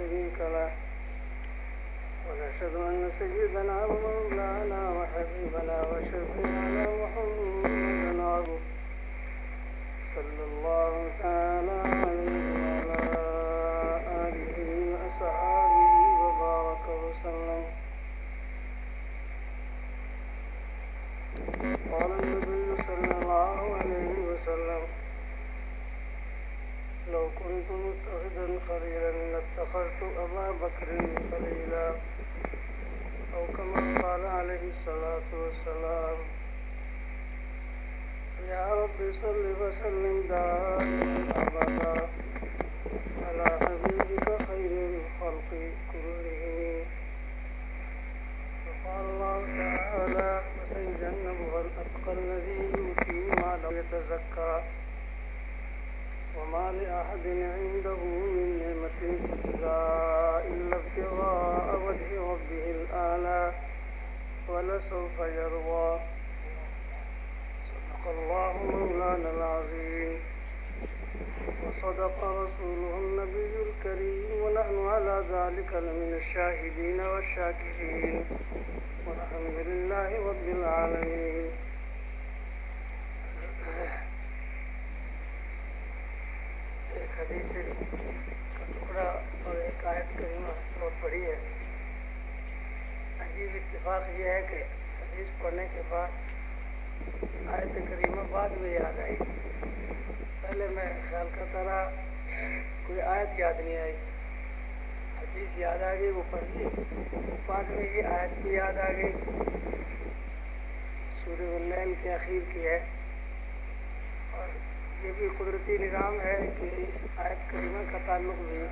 شريك له. ونشهد أن سيدنا ومولانا وحبيبنا وشفيعنا محمدا عبده. صلى الله تعالى عليه وعلى آله وأصحابه وبارك وسلم. قال النبي صلى الله عليه وسلم لو كنت متخذا خليلا لاتخذت أبا بكر خليلا أو كما قال عليه الصلاة والسلام يا رب صل وسلم دائما أبدا على حبيبك خير الخلق كلهم. وقال الله تعالى وسيجنبها الأتقى الذي يؤتي ماله يتزكى وما لأحد عنده من نعمة تجزى إلا ابتغاء وجه ربه الأعلى ولسوف يرضى. صدق الله مولانا العظيم. وصدق رسوله النبي الكريم. ونحن على ذلك لمن الشاهدين والشاكرين. والحمد لله رب العالمين. ایک حدیث کا ٹکڑا اور ایک آیت کریمہ سبق پڑھی ہے۔ عجیب اتفاق یہ ہے کہ حدیث پڑھنے کے بعد آیت کریمہ بعد میں یاد آئی۔ پہلے میں خیال کرتا رہا، کوئی آیت یاد نہیں آئی۔ حدیث یاد آ گئی، وہ پڑھ لی۔ بعد میں یہ آیت بھی یاد آ گئی۔ سورہ اللیل کے اخیر کی ہے۔ اور یہ بھی قدرتی نظام ہے کہ اس آیت کریمہ کا تعلق بھی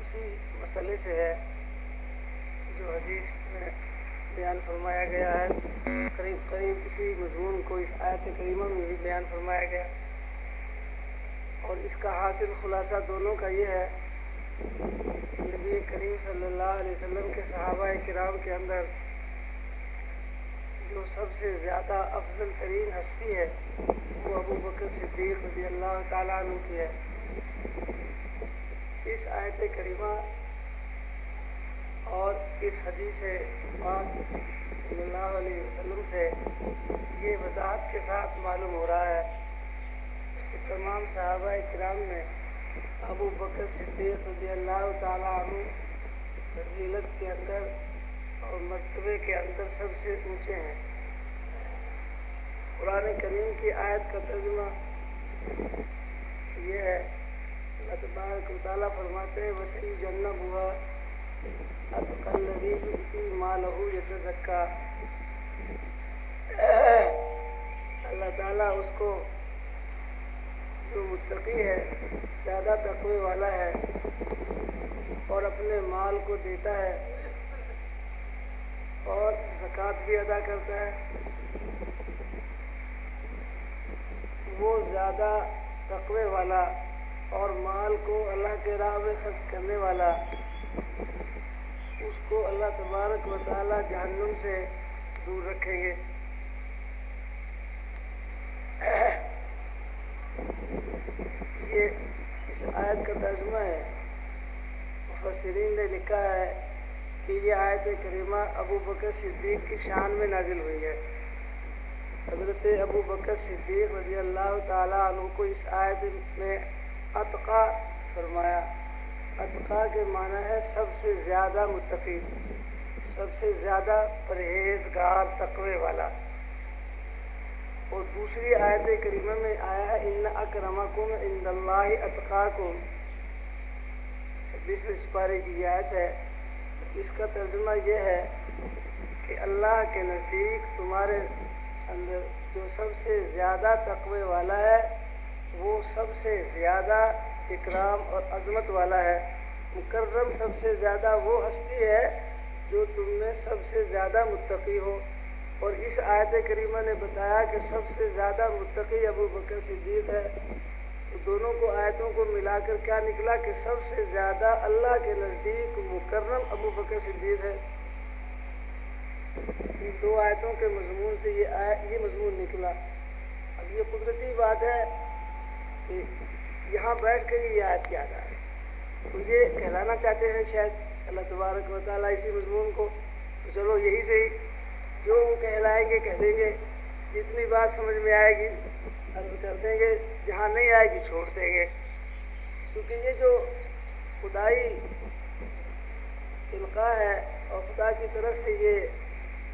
اسی مسئلے سے ہے جو حدیث میں بیان فرمایا گیا ہے۔ قریب قریب اسی مضمون کو اس آیت کریمہ میں بھی بیان فرمایا گیا۔ اور اس کا حاصل خلاصہ دونوں کا یہ ہے کہ نبی کریم صلی اللہ علیہ وسلم کے صحابہ کرام کے اندر جو سب سے زیادہ افضل ترین ہستی ہے، وہ ابو بکر صدیق رضی اللہ تعالیٰ عنہ کی ہے۔ اس آیت کریمہ اور اس حدیث پاک صلی اللہ علیہ وسلم سے یہ وضاحت کے ساتھ معلوم ہو رہا ہے کہ تمام صحابہ کرام میں ابو بکر صدیق رضی اللہ تعالیٰ عنہ فضیلت کے اندر اور مرتبے کے اندر سب سے اونچے ہیں۔ قرآن کریم کی آیت کا ترجمہ یہ ہے۔ اللہ تبارک مطالعہ فرماتے ہیں وسیع جنب ہوا اتقی مالہ یتزکا اللہ تعالیٰ اس کو جو متقی ہے، زیادہ تقوی والا ہے اور اپنے مال کو دیتا ہے۔ اور زکوٰۃ بھی ادا کرتا ہے۔ وہ زیادہ تقوی والا اور مال کو اللہ کے راہ میں خرچ کرنے والا، اس کو اللہ تبارک و تعالیٰ جہنم سے دور رکھیں گے۔ یہ اس آیت کا ترجمہ ہے۔ مفسرین نے لکھا ہے کہ یہ آیت کریمہ ابو بکر صدیق کی شان میں نازل ہوئی ہے۔ حضرت ابو بکر صدیق رضی اللہ تعالیٰ عنہ کو اس آیت میں اتقا فرمایا۔ اتقا کے معنی ہے سب سے زیادہ متقی، سب سے زیادہ پرہیزگار، تقوی والا۔ اور دوسری آیت کریمہ میں آیا ہے، ان اکرمکم عند اللہ اتقاکم چھبیسویں سپارے کی آیت ہے۔ اس کا ترجمہ یہ ہے کہ اللہ کے نزدیک تمہارے اندر جو سب سے زیادہ تقوی والا ہے، وہ سب سے زیادہ اکرام اور عظمت والا ہے۔ مکرم سب سے زیادہ وہ ہستی ہے جو تم میں سب سے زیادہ متقی ہو۔ اور اس آیت کریمہ نے بتایا کہ سب سے زیادہ متقی ابو بکر صدیق ہے۔ دونوں کو آیتوں کو ملا کر کیا نکلا کہ سب سے زیادہ اللہ کے نزدیک مکرم ابو بکر صدیق ہے؟ ان دو آیتوں کے مضمون سے یہ آیت یہ مضمون نکلا۔ اب یہ قدرتی بات ہے کہ یہاں بیٹھ کر یہ آیت یاد آئے تو یہ کہلانا چاہتے ہیں شاید اللہ تبارک و تعالیٰ اسی مضمون کو۔ تو چلو یہی صحیح، جو وہ کہلائیں گے کہہ دیں گے، جتنی بات سمجھ میں آئے گی۔ عرض کر دیں گے، جہاں نہیں آئے گی چھوڑ دیں گے۔ کیونکہ یہ جو خدائی تلقا ہے اور خدا کی طرف سے یہ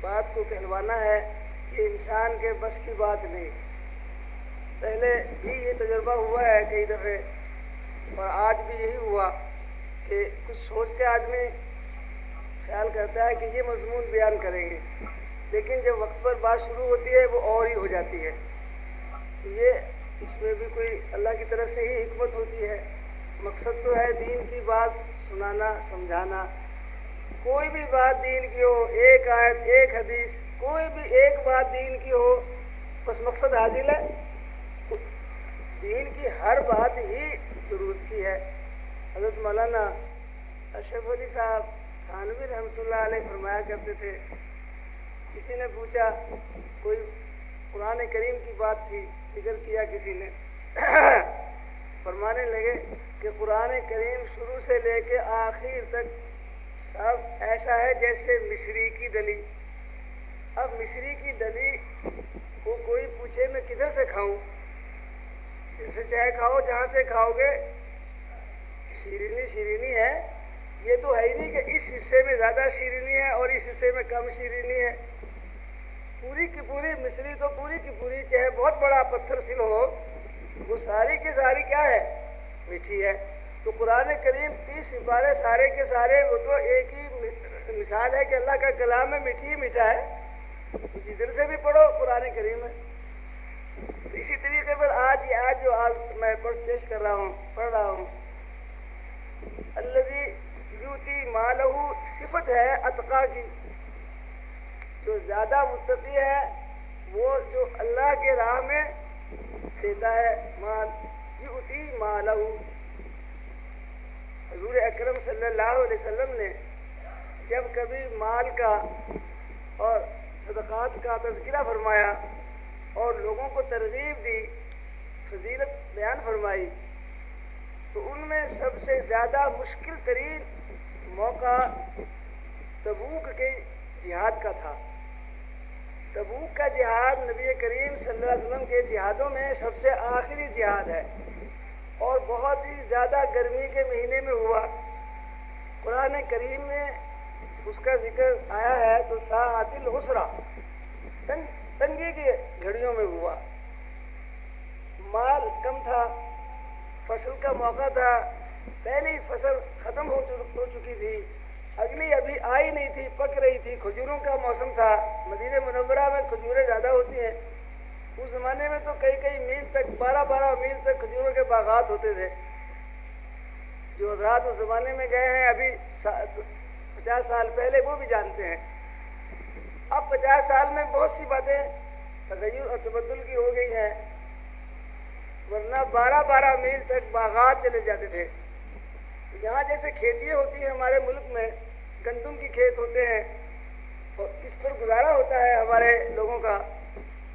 بات کو کہلوانا ہے کہ انسان کے بس کی بات نہیں۔ پہلے بھی یہ تجربہ ہوا ہے کئی دفعے اور آج بھی یہی ہوا کہ کچھ سوچ کے آدمی خیال کرتا ہے کہ یہ مضمون بیان کریں گے۔ لیکن جب وقت پر بات شروع ہوتی ہے، وہ اور ہی ہو جاتی ہے۔ یہ اس میں بھی کوئی اللہ کی طرف سے ہی حکمت ہوتی ہے۔ مقصد تو ہے دین کی بات سنانا، سمجھانا۔ کوئی بھی بات دین کی ہو، ایک آیت، ایک حدیث، کوئی بھی ایک بات دین کی ہو، بس مقصد حاصل ہے۔ دین کی ہر بات ہی ضرورت کی ہے۔ حضرت مولانا اشرف علی صاحب خانوی رحمۃ اللہ علیہ فرمایا کرتے تھے، کسی نے پوچھا، کوئی قرآن کریم کی بات تھی ذکر کیا کسی نے؟ فرمانے لگے کہ قرآن کریم شروع سے لے کے آخر تک سب ایسا ہے جیسے مصری کی ڈلی اب مصری کی ڈلی کو کوئی پوچھے میں کدھر سے کھاؤں؟ سے چاہے کھاؤ، جہاں سے کھاؤ گے؟ شیرینی شیرینی ہے۔ یہ تو ہے ہی نہیں کہ اس حصے میں زیادہ شیرینی ہے اور اس حصے میں کم شیرینی ہے۔ پوری کی پوری مصری تو پوری کی پوری چاہے بہت بڑا پتھر سل ہو وہ ساری کی ساری کیا ہے؟ میٹھی ہے۔ تو قرآن کریم تیس سپارے سارے کے سارے، وہ تو ایک ہی مثال ہے کہ اللہ کا کلام ہے، میٹھی ہی میٹھا ہے۔ جی، جدھر سے بھی پڑھو، قرآن کریم ہے۔ اسی طریقے پر آج آج جو آج میں پیش کر رہا ہوں، پڑھ رہا ہوں۔ اللہ یوتی مالہ صفت ہے اتقا کی جو زیادہ متقی ہے، وہ جو اللہ کے راہ میں دیتا ہے مال یوتی مالہ۔ حضور اکرم صلی اللہ علیہ وسلم نے جب کبھی مال کا اور صدقات کا تذکرہ فرمایا اور لوگوں کو ترغیب دی، فضیلت بیان فرمائی، تو ان میں سب سے زیادہ مشکل ترین موقع تبوک کے جہاد کا تھا۔ تبوک کا جہاد نبی کریم صلی اللہ علیہ وسلم کے جہادوں میں سب سے آخری جہاد ہے۔ اور بہت ہی زیادہ گرمی کے مہینے میں ہوا۔ قرآن کریم میں اس کا ذکر آیا ہے تو ساعت الحسرا تنگی کی گھڑیوں میں ہوا۔ مال کم تھا۔ فصل کا موقع تھا۔ پہلی فصل ختم ہو چکی تھی۔ اگلی ابھی آئی نہیں تھی، پک رہی تھی۔ کھجوروں کا موسم تھا۔ مدینہ منورہ میں کھجوریں زیادہ ہوتی ہیں۔ اس زمانے میں تو کئی کئی میل تک، بارہ بارہ میل تک کھجوروں کے باغات ہوتے تھے۔ جو حضرات اس زمانے میں گئے ہیں، ابھی پچاس سال پہلے وہ بھی جانتے ہیں۔ اب پچاس سال میں بہت سی باتیں تغیر اور تبدل کی ہو گئی ہیں۔ ورنہ بارہ بارہ میل تک باغات چلے جاتے تھے۔ یہاں جیسے کھیتیاں ہوتی ہیں ہمارے ملک میں گندم کی کھیت ہوتے ہیں اور اس پر گزارا ہوتا ہے ہمارے لوگوں کا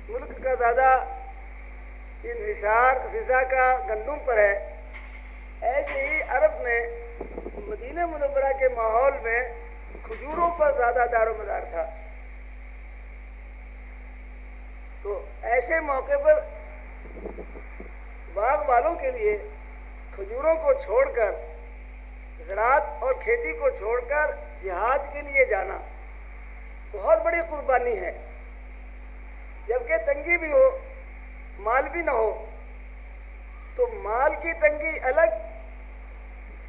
ملک کا زیادہ انحصار غذا کا گندم پر ہے۔ ایسے ہی عرب میں، مدینہ منورہ کے ماحول میں کھجوروں پر زیادہ دار و مدار تھا۔ تو ایسے موقع پر باغ والوں کے لیے کھجوروں کو چھوڑ کر، زراعت اور کھیتی کو چھوڑ کر جہاد کے لیے جانا بہت بڑی قربانی ہے۔ جبکہ تنگی بھی ہو، مال بھی نہ ہو، تو مال کی تنگی الگ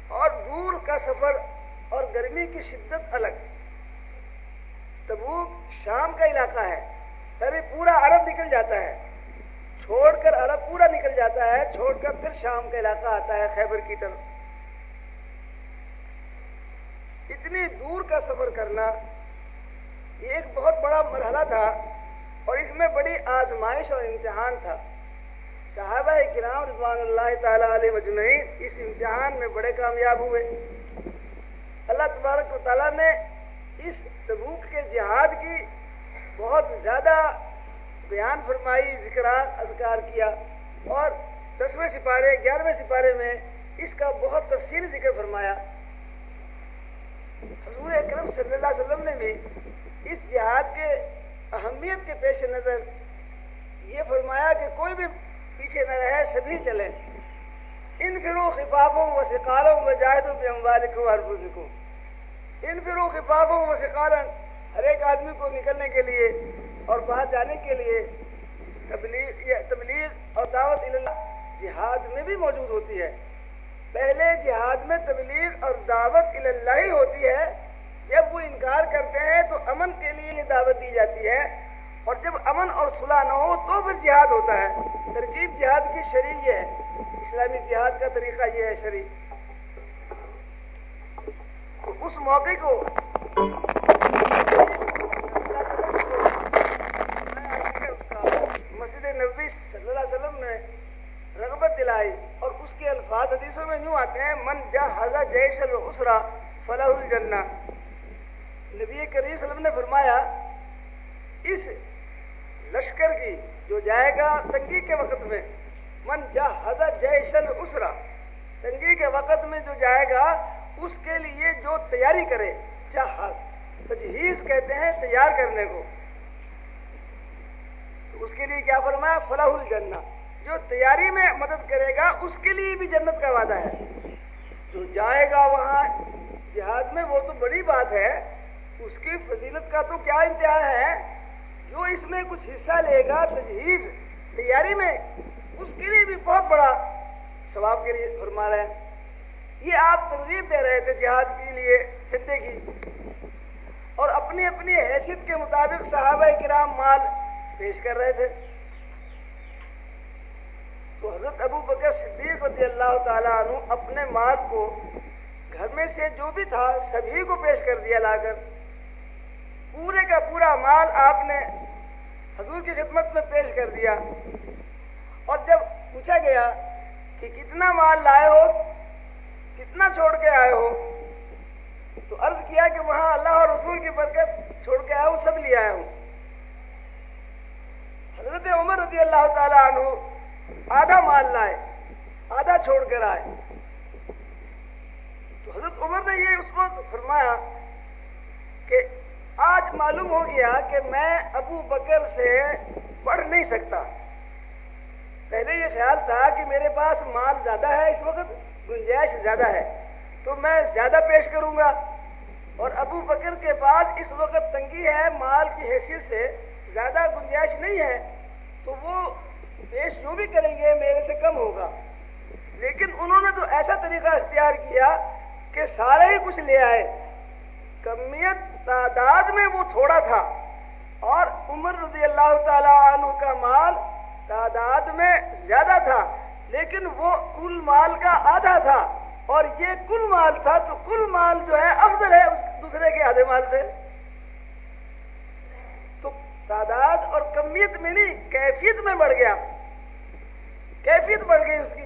اور دور کا سفر اور گرمی کی شدت الگ۔ تبوک شام کا علاقہ ہے ابھی پورا عرب نکل جاتا ہے۔ چھوڑ کر عرب پورا نکل جاتا ہے، چھوڑ کر پھر شام کا علاقہ آتا ہے خیبر کی طرف۔ اتنی دور کا سفر کرنا یہ ایک بہت بڑا مرحلہ تھا اور اس میں بڑی آزمائش اور امتحان تھا۔ صحابہ کرام رضوان اللہ تعالیٰ علیہ مجمعین اس امتحان میں بڑے کامیاب ہوئے۔ اللہ تبارک و تعالیٰ نے اس تبوک کے جہاد کی بہت زیادہ بیان فرمائی ذکرات اذکار کیا اور دسویں سپارے، گیارہویں سپارے میں اس کا بہت تفصیل ذکر فرمایا۔ حضور اکرم صلی اللہ علیہ وسلم نے بھی اس جہاد کے اہمیت کے پیش نظر یہ فرمایا کہ کوئی بھی پیچھے نہ رہے سبھی چلیں۔ ان فرو خفافوں و سکالوں و جاہدوں میں اموالک و عربوز کو ان فرو خفافوں و سکالن ہر ایک آدمی کو نکلنے کے لیے اور باہر جانے کے لیے تبلیغ تبلیغ اور دعوت اللہ جہاد میں بھی موجود ہوتی ہے۔ پہلے جہاد میں تبلیغ اور دعوت اللہ ہی ہوتی ہے۔ جب وہ انکار کرتے ہیں تو امن کے لیے یہ دعوت دی جاتی ہے۔ اور جب امن اور صلاح نہ ہو تو پھر جہاد ہوتا ہے۔ ترکیب جہاد کی شریک یہ ہے۔ اسلامی جہاد کا طریقہ یہ ہے شریک۔ تو اس موقع کو مسجد نبی صلی اللہ علیہ وسلم نے رغبت دلائی۔ اور اس کے الفاظ حدیثوں میں یوں آتے ہیں، من جا حضا جیش السرا فلاح الجنہ نبی کریم اللہ وسلم نے فرمایا، اس لشکر کی جو جائے گا تنگی کے وقت میں، من جا حضا جیش تنگی کے وقت میں جو جائے گا، اس کے لیے جو تیاری کرے جہاز تجہیز کہتے ہیں تیار کرنے کو۔ تو اس کے لیے کیا فرمایا؟ فلاح الجنہ۔ جو تیاری میں مدد کرے گا، اس کے لیے بھی جنت کا وعدہ ہے۔ جو جائے گا وہاں جہاد میں، وہ تو بڑی بات ہے۔ اس کی فضیلت کا تو کیا انتہا ہے؟ جو اس میں کچھ حصہ لے گا تجہیز تیاری میں، اس کے لیے بھی بہت بڑا ثواب کے لیے فرما رہے ہیں۔ یہ آپ ترغیب دے رہے تھے جہاد کے لیے چندے کی۔ اور اپنی اپنی حیثیت کے مطابق صحابہ کرام مال پیش کر رہے تھے۔ تو حضرت ابو بکر صدیق رضی اللہ تعالیٰ عنہ اپنے مال کو گھر میں سے جو بھی تھا، سبھی کو پیش کر دیا لا کر۔ پورے کا پورا مال آپ نے حضور کی خدمت میں پیش کر دیا۔ اور جب پوچھا گیا کہ کتنا مال لائے ہو، کتنا چھوڑ کے آئے ہو، تو عرض کیا کہ وہاں اللہ اور رسول کی برکت چھوڑ کے آیا ہوں، سب لے آیا ہوں۔ حضرت عمر رضی اللہ تعالیٰ عنہ آدھا مال لائے، آدھا چھوڑ کر آئے۔ تو حضرت عمر نے یہ اس وقت فرمایا کہ آج معلوم ہو گیا کہ میں ابو بکر سے پڑھ نہیں سکتا۔ پہلے یہ خیال تھا کہ میرے پاس مال زیادہ ہے، اس وقت گنجائش زیادہ ہے۔ تو میں زیادہ پیش کروں گا۔ اور ابو بکر کے پاس اس وقت تنگی ہے، مال کی حیثیت سے زیادہ گنجائش نہیں ہے۔ تو وہ پیش جو بھی کریں گے، میرے سے کم ہوگا۔ لیکن انہوں نے تو ایسا طریقہ اختیار کیا کہ سارے ہی کچھ لے آئے۔ کمیت تعداد میں وہ تھوڑا تھا۔ اور عمر رضی اللہ تعالی عنہ کا مال تعداد میں زیادہ تھا، لیکن وہ کل مال کا آدھا تھا۔ اور یہ کل مال تھا تو کل مال جو ہے افضل ہے اس دوسرے کے آدھے مال سے۔ تو تعداد اور کمیت میں نہیں، کیفیت میں بڑھ گیا۔ کیفیت بڑھ گئی اس کی۔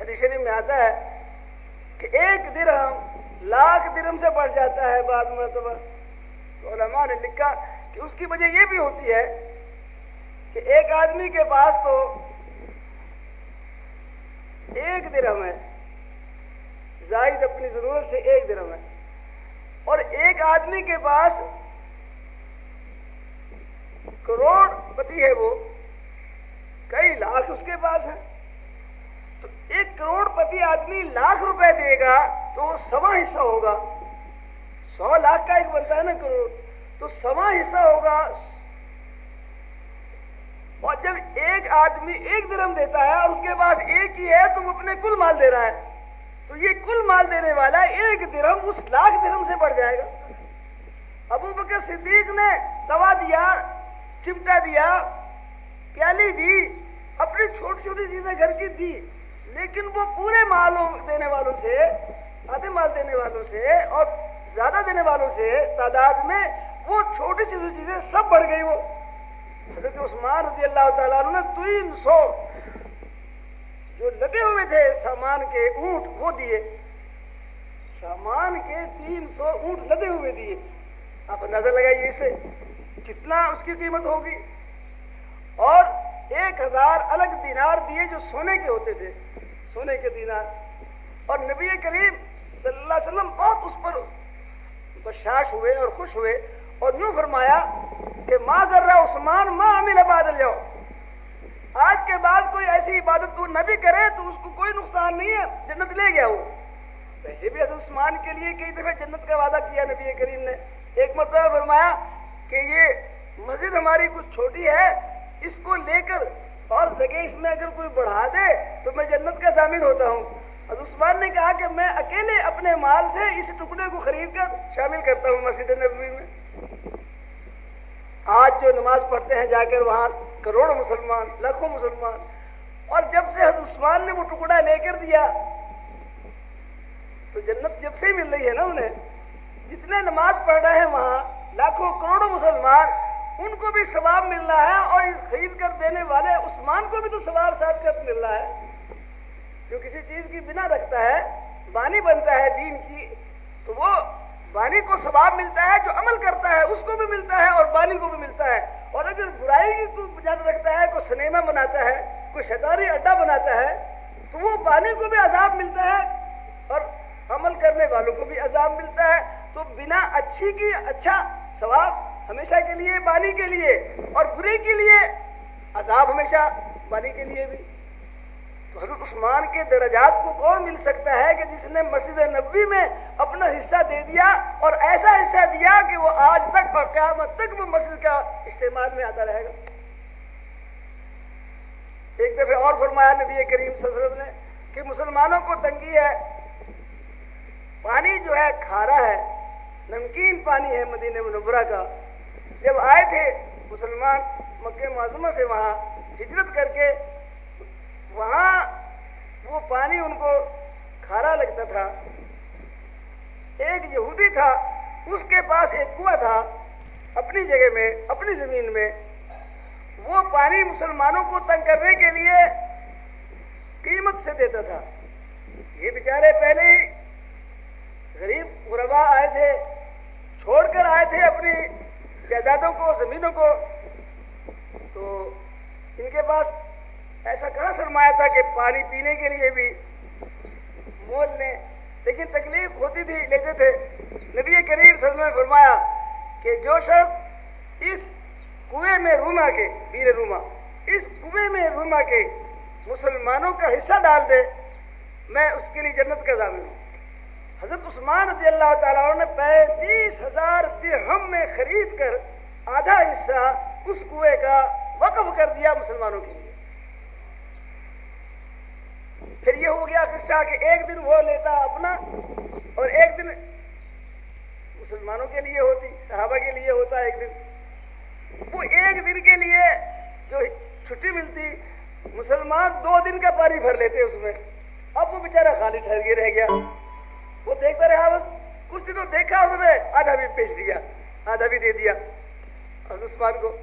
حدیث شریف میں آتا ہے کہ ایک درہم لاکھ درہم سے بڑھ جاتا ہے بعض مرتبہ۔ تو علماء نے لکھا کہ اس کی وجہ یہ بھی ہوتی ہے کہ ایک آدمی کے پاس تو ایک درہم ہے۔ زائد اپنی ضرورت سے ایک درہم ہے۔ اور ایک آدمی کے پاس کروڑ پتی ہے وہ، کئی لاکھ اس کے پاس ہے ایک کروڑ پتی آدمی لاکھ روپے دے گا تو وہ سوا حصہ ہوگا۔ سو لاکھ کا ایک بنتا ہے نا کروڑ، تو سوا حصہ ہوگا۔ اور جب ایک آدمی ایک درم دیتا ہے اور اس کے پاس ایک ہی ہے، تو وہ اپنے کل مال دے رہا ہے۔ تو یہ کل مال دینے والا ایک درم اس لاکھ درم سے بڑھ جائے گا۔ ابو بکر صدیق نے دوا دیا، چمٹا دیا، پیالی دی، اپنی چھوٹی چھوٹی چیزیں گھر کی دی۔ لیکن وہ پورے مالوں دینے والوں سے آدھے مال دینے والوں سے اور زیادہ دینے والوں سے تعداد میں وہ چھوٹی چھوٹی چیزیں سب بڑھ گئی وہ۔ حضرت عثمان رضی اللہ تعالیٰ نے تین سو جو لگے ہوئے تھے سامان کے اونٹ وہ دیے۔ سامان کے تین سو اونٹ لگے ہوئے دیے۔ آپ نظر لگائیے اسے کتنا اس کی قیمت ہوگی؟ اور ایک ہزار الگ دینار دیے جو سونے کے ہوتے تھے۔ سونے کے دینار اور نبی کریم صلی اللہ علیہ وسلم بہت اس پر بشاش ہوئے اور خوش ہوئے اور یوں فرمایا کہ ماں ذرا عثمان ماں عامل بادل جاؤ آج کے بعد کوئی ایسی عبادت تو نہ بھی کرے تو اس کو کوئی نقصان نہیں ہے، جنت لے گیا وہ۔ ویسے بھی حضرت عثمان کے لیے کئی دفعہ جنت کا وعدہ کیا نبی کریم نے۔ ایک مرتبہ فرمایا کہ یہ مسجد ہماری کچھ چھوٹی ہے، اس کو لے کر اور جگہ اس میں اگر کوئی بڑھا دے تو میں جنت کا ضامن ہوتا ہوں۔ حضرت عثمان نے کہا کہ میں اکیلے اپنے مال سے اس ٹکڑے کو خرید کر شامل کرتا ہوں مسجد نبوی میں۔ آج جو نماز پڑھتے ہیں جا کر وہاں کروڑوں مسلمان، لاکھوں مسلمان، اور جب سے حضرت عثمان نے وہ ٹکڑا لے کر دیا، تو جنت جب سے ہی مل رہی ہے نا انہیں۔ جتنے نماز پڑھ رہے ہیں وہاں، لاکھوں، کروڑوں مسلمان ان کو بھی ثواب مل رہا ہے اور اس خرید کر دینے والے عثمان کو بھی تو ثواب ساتھ کر مل رہا ہے۔ جو کسی چیز کی بنا رکھتا ہے بانی بنتا ہے دین کی، تو وہ بانی کو ثواب ملتا ہے جو عمل کرتا ہے، اس کو بھی ملتا ہے اور بانی کو بھی ملتا ہے۔ اور اگر برائی کو بجانا رکھتا ہے، کوئی سنیما بناتا ہے، کوئی شیطانی اڈا بناتا ہے، تو وہ بانی کو بھی عذاب ملتا ہے اور عمل کرنے والوں کو بھی عذاب ملتا ہے۔ تو بنا اچھی کی اچھا ثواب ہمیشہ کے لیے بانی کے لیے اور برے کے لیے، عذاب ہمیشہ بانی کے لیے بھی۔ تو حضرت عثمان کے درجات کو کون مل سکتا ہے کہ جس نے مسجد نبوی میں اپنا حصہ دے دیا اور ایسا حصہ دیا کہ وہ آج تک اور قیامت تک وہ مسجد کا استعمال میں آتا رہے گا؟ ایک دفعہ اور فرمایا نبی کریم صلی اللہ علیہ وسلم نے کہ مسلمانوں کو تنگی ہے، پانی جو ہے، کھارا ہے، نمکین پانی ہے مدینہ منورہ کا۔ جب آئے تھے مسلمان مکہ معظمہ سے وہاں ہجرت کر کے، وہاں وہ پانی ان کو کھارا لگتا تھا۔ ایک یہودی تھا، اس کے پاس ایک کنواں تھا، اپنی جگہ میں، اپنی زمین میں۔ وہ پانی مسلمانوں کو تنگ کرنے کے لیے قیمت سے دیتا تھا۔ یہ بیچارے پہلے ہی غریب غربا آئے تھے، چھوڑ کر آئے تھے اپنی جائیدادوں کو، زمینوں کو۔ تو ان کے پاس ایسا کہاں سرمایا تھا کہ پانی پینے کے لیے بھی مول لیں لیکن تکلیف ہوتی تھی، لیتے تھے۔ نبی کریم سر نے فرمایا کہ جو شخص اس کنویں میں روما کے ویر روما اس کنویں میں روما کے مسلمانوں کا حصہ ڈال دے، میں اس کے لیے جنت کا ضامن ہوں۔ حضرت عثمان رضی اللہ تعالیٰ نے پینتیس ہزار درہم میں خرید کر آدھا حصہ اس کنویں کا وقف کر دیا مسلمانوں کے لیے۔ پھر یہ ہو گیا قصہ کہ ایک دن وہ لیتا اپنا اور ایک دن مسلمانوں کے لیے ہوتی، صحابہ کے لیے ہوتا ایک دن۔ وہ ایک دن کے لیے جو چھٹی ملتی، مسلمان دو دن کا پانی بھر لیتے اس میں۔ اب وہ بیچارہ خالی ٹھہر کے رہ گیا۔ وہ دیکھتا رہا بس کچھ دن تو دیکھا اس نے، آدھا بھی پیش دیا، آدھا بھی دے دیا۔ حضرت عثمان کو،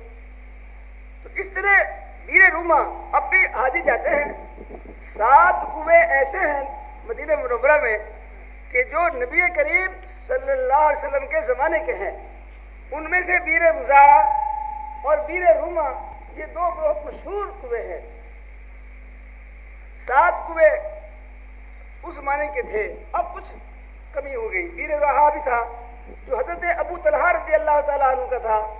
تو اس طرح ویر روما اب بھی حاجی جاتے ہیں۔ سات کنویں ایسے ہیں مدینہ منورہ میں کہ جو نبی کریم صلی اللہ علیہ وسلم کے زمانے کے ہیں۔ ان میں سے ویر مزا اور ویر روما، یہ دو بہت مشہور کنویں ہیں۔ سات کنویں اس زمانے کے تھے۔ اب کچھ کمی ہو گئی۔ ویر رہا بھی تھا۔ جو حضرت ابو طلحہ رضی اللہ تعالیٰ عنہ کا تھا۔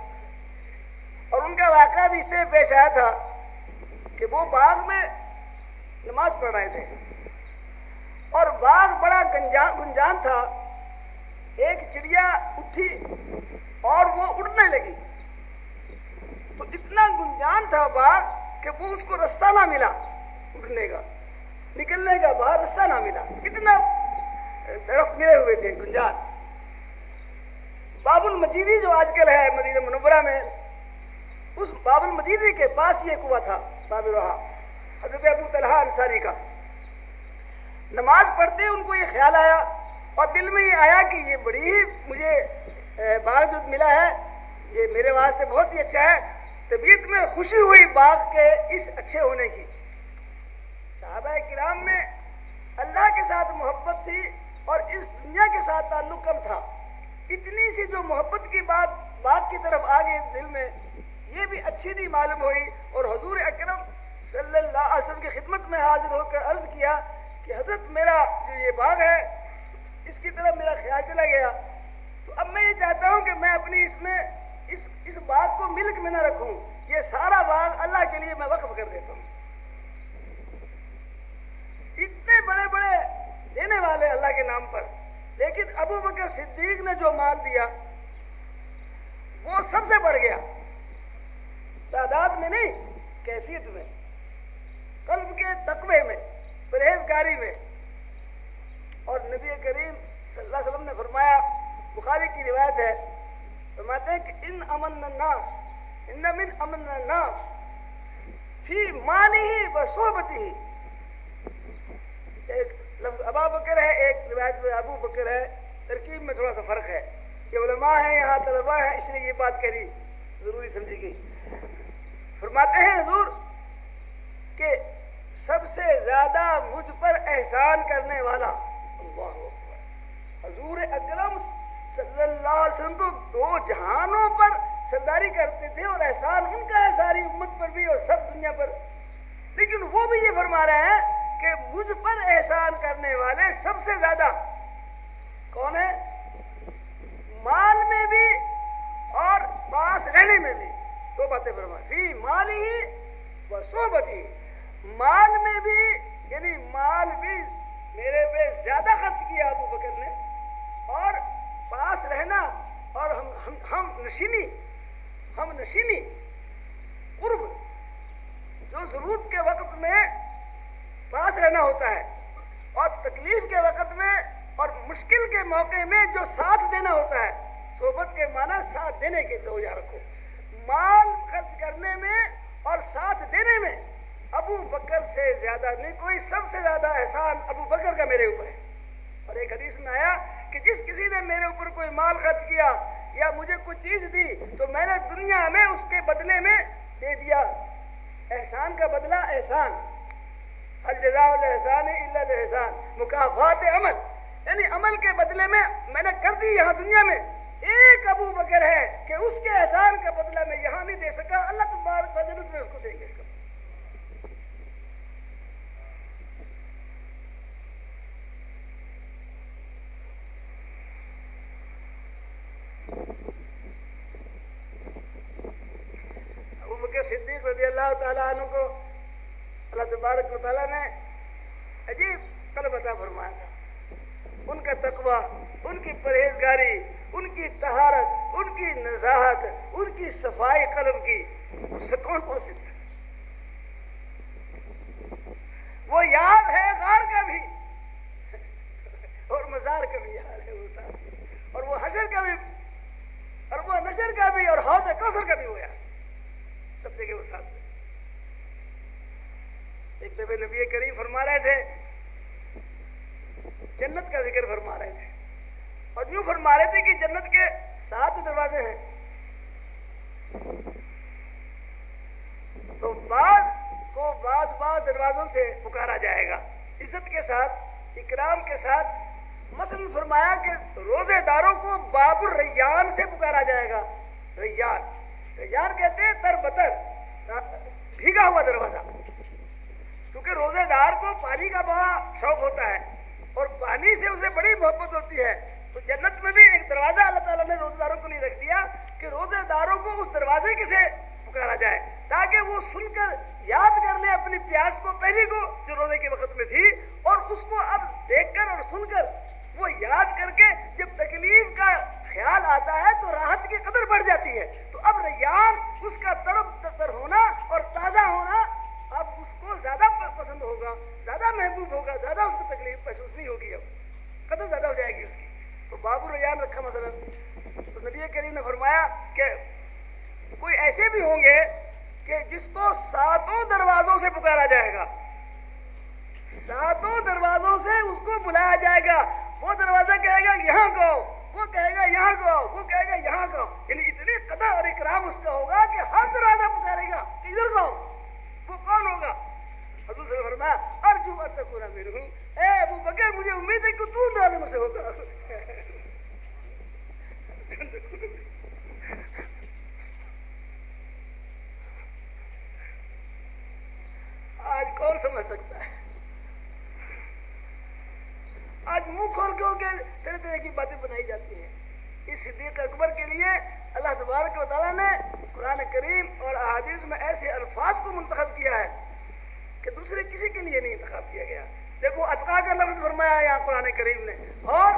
اور ان کا واقعہ بھی اس سے پیش آیا تھا کہ وہ باغ میں نماز پڑھ رہے تھے۔ اور باغ بڑا گنجان گنجان تھا۔ ایک چڑیا اٹھی اور وہ اڑنے لگی۔ تو اتنا گنجان تھا باغ کہ وہ اس کو رستہ نہ ملا اٹھنے کا۔ نکلنے کا باہر رستہ نہ ملا۔ اتنا درخت ملے ہوئے تھے گنجان باب المجیدی جو آج کل ہے مدینہ منورہ میں، اس باب المجیدی کے پاس یہ کنواں تھا باب رہا حضرت ابو طلحہ انصاری کا۔ نماز پڑھتے ان کو یہ خیال آیا اور دل میں یہ آیا کہ یہ بڑی ہی مجھے باغ جو ملا ہے۔ یہ میرے واسطے بہت ہی اچھا ہے۔ طبیعت میں خوشی ہوئی باغ کے اس اچھے ہونے کی۔ صحابہ کرام میں اللہ کے ساتھ محبت تھی۔ اور اس دنیا کے ساتھ تعلق کم تھا۔ اتنی سی جو محبت کی بات باغ کی طرف آگے دل میں، یہ بھی اچھی نہیں معلوم ہوئی۔ اور حضور اکرم صلی اللہ علیہ وسلم کی خدمت میں حاضر ہو کر عرض کیا کہ حضرت میرا جو یہ باغ ہے، اس کی طرف میرا خیال چلا گیا۔ تو اب میں یہ چاہتا ہوں کہ میں اپنی اس میں، اس اس باغ کو ملک میں نہ رکھوں۔ یہ سارا باغ اللہ کے لیے میں وقف کر دیتا ہوں۔ اتنے بڑے بڑے دینے والے اللہ کے نام پر۔ لیکن ابو بکر صدیق نے جو مال دیا، وہ سب سے بڑھ گیا۔ تعداد میں نہیں، کیفیت میں، قلب کے تقوی میں، پرہیزگاری میں۔ اور نبی کریم صلی اللہ علیہ وسلم نے فرمایا، بخاری کی روایت ہے، فرماتے ہیں کہ ان امن الناس، ان من امن الناس، فی مانی ہی و صحبتی ہی۔ ایک لفظ ابا بکر ہے، ایک روایت میں ابو بکر ہے۔ ترکیب میں تھوڑا سا فرق ہے۔ کہ علماء ہیں، یہاں طلبا ہے اس لیے یہ بات کہی ضروری سمجھی گئی۔ فرماتے ہیں، حضور، کہ سب سے زیادہ مجھ پر احسان کرنے والا اللہ حضور اکرم صلی اللہ علیہ وسلم کو دو جہانوں پر سرداری کرتے تھے اور احسان ان کا ہے ساری امت پر بھی اور سب دنیا پر لیکن وہ بھی یہ فرما رہے ہیں کہ مجھ پر احسان کرنے والے سب سے زیادہ کون ہے مال میں بھی اور پاس رہنے میں بھی۔ دو باتیں فرما فی مال ہی و صحبت ہی۔ مال میں بھی یعنی مال بھی میرے پہ زیادہ خرچ کیا ابو بکر نے۔ اور پاس رہنا اور ہم ہم ہم نشینی ہم نشینی قرب۔ جو ضرورت کے وقت میں پاس رہنا ہوتا ہے۔ اور تکلیف کے وقت میں اور مشکل کے موقع میں جو ساتھ دینا ہوتا ہے، صحبت کے معنی ساتھ دینے کے تو یا رکھو۔ مال خرچ کرنے میں اور ساتھ دینے میں ابو بکر سے زیادہ نہیں، کوئی سب سے زیادہ احسان ابو بکر کا میرے اوپر ہے۔ اور ایک حدیث میں آیا کہ جس کسی نے میرے اوپر کوئی مال خرچ کیا یا مجھے کوئی چیز دی، تو میں نے دنیا میں اس کے بدلے میں دے دیا۔ احسان کا بدلہ احسان۔ الجزاء الحسان اللہ الحسان مقافات عمل. یعنی عمل کے بدلے میں میں نے کر دی یہاں دنیا میں. ایک ابو بکر ہے کہ اس کے احسان کا بدلہ میں یہاں نہیں دے سکا. اللہ تبارک جنت میں اس کو دیں گے اس کا ابو بکر صدیق رضی اللہ تعالیٰ عنہ کو اللہ تبارک و تعالیٰ نے عجیب قلب عطا فرمایا تھا۔ ان کا تقوی، ان کی پرہیزگاری، ان کی طہارت، ان کی نزاحت ان کی صفائی قلم کی اس سے کون پہنچ سکتا وہ یاد ہے غار کا بھی، اور مزار کا بھی یاد ہے وہ ساتھ۔ اور وہ حشر کا بھی، اور وہ نشر کا بھی، اور حوض کوثر کا بھی ہوا سب جگہ وہ ساتھ۔ ایک دفعہ نبی کریم فرما رہے تھے، جنت کا ذکر فرما رہے تھے۔ اور یوں فرما رہے تھے کہ جنت کے سات دروازے ہیں۔ تو بعض کو بعض بعض دروازوں سے پکارا جائے گا۔ عزت کے ساتھ، اکرام کے ساتھ، مثلا فرمایا کہ روزے داروں کو باب الریان سے پکارا جائے گا۔ ریان۔ ریان کہتے ہیں تر بتر، بھیگا ہوا دروازہ۔ کیونکہ روزے دار کو پانی کا بڑا شوق ہوتا ہے اور پانی سے اسے بڑی محبت ہوتی ہے۔ تو جنت میں بھی ایک دروازہ اللہ تعالیٰ نے روزے داروں کو لیے رکھ دیا کہ روزے داروں کو اس دروازے کے سے پکارا جائے تاکہ وہ سن کر یاد کر لے اپنی پیاس کو، پہلی کو جو روزے کے وقت میں تھی، اور اس کو اب دیکھ کر اور سن کر وہ یاد کر کے جب تکلیف کا خیال آتا ہے تو راحت کی قدر بڑھ جاتی ہے۔ تو اب ریان اس کا تڑپ تر ہونا اور تازہ ہونا اب اس کو زیادہ پسند ہوگا، زیادہ محبوب ہوگا، زیادہ اس کو تکلیف محسوس نہیں ہوگی اب۔ قدر زیادہ ہو جائے گی اس کی۔ تو بابو ریان رکھا مثلا، تو نبی کریم نے فرمایا کہ کوئی ایسے بھی ہوں گے کہ جس کو ساتوں دروازوں سے پکارا جائے گا۔ ساتوں دروازوں سے اس کو بلایا جائے گا۔ وہ دروازہ کہے گا، یہاں کو۔ وہ کہے گا، یہاں کو۔ وہ کہے گا، یہاں کو۔ یعنی اتنی قدر اور اکرام اس کا ہوگا کہ ہر دروازہ پکارے گا ادھر کو وہ کون ہوگا حضور سے فرمایا، ارجو اتکونا میرے ہوں اے ابو بکر، مجھے امید ہے کہ تو دروازے میں سے ہوگا. آج کون سمجھ سکتا ہے؟ آج منہ کھول کھول کے طرح طرح کی باتیں بنائی جاتی ہیں۔ اس صدیق اکبر کے لیے اللہ تبارک و تعالیٰ نے قرآن کریم اور احادیث میں ایسے الفاظ کو منتخب کیا ہے کہ دوسرے کسی کے لیے نہیں انتخاب کیا گیا۔ دیکھو اتقا کا لفظ فرمایا یہاں قرآن کریم نے۔ اور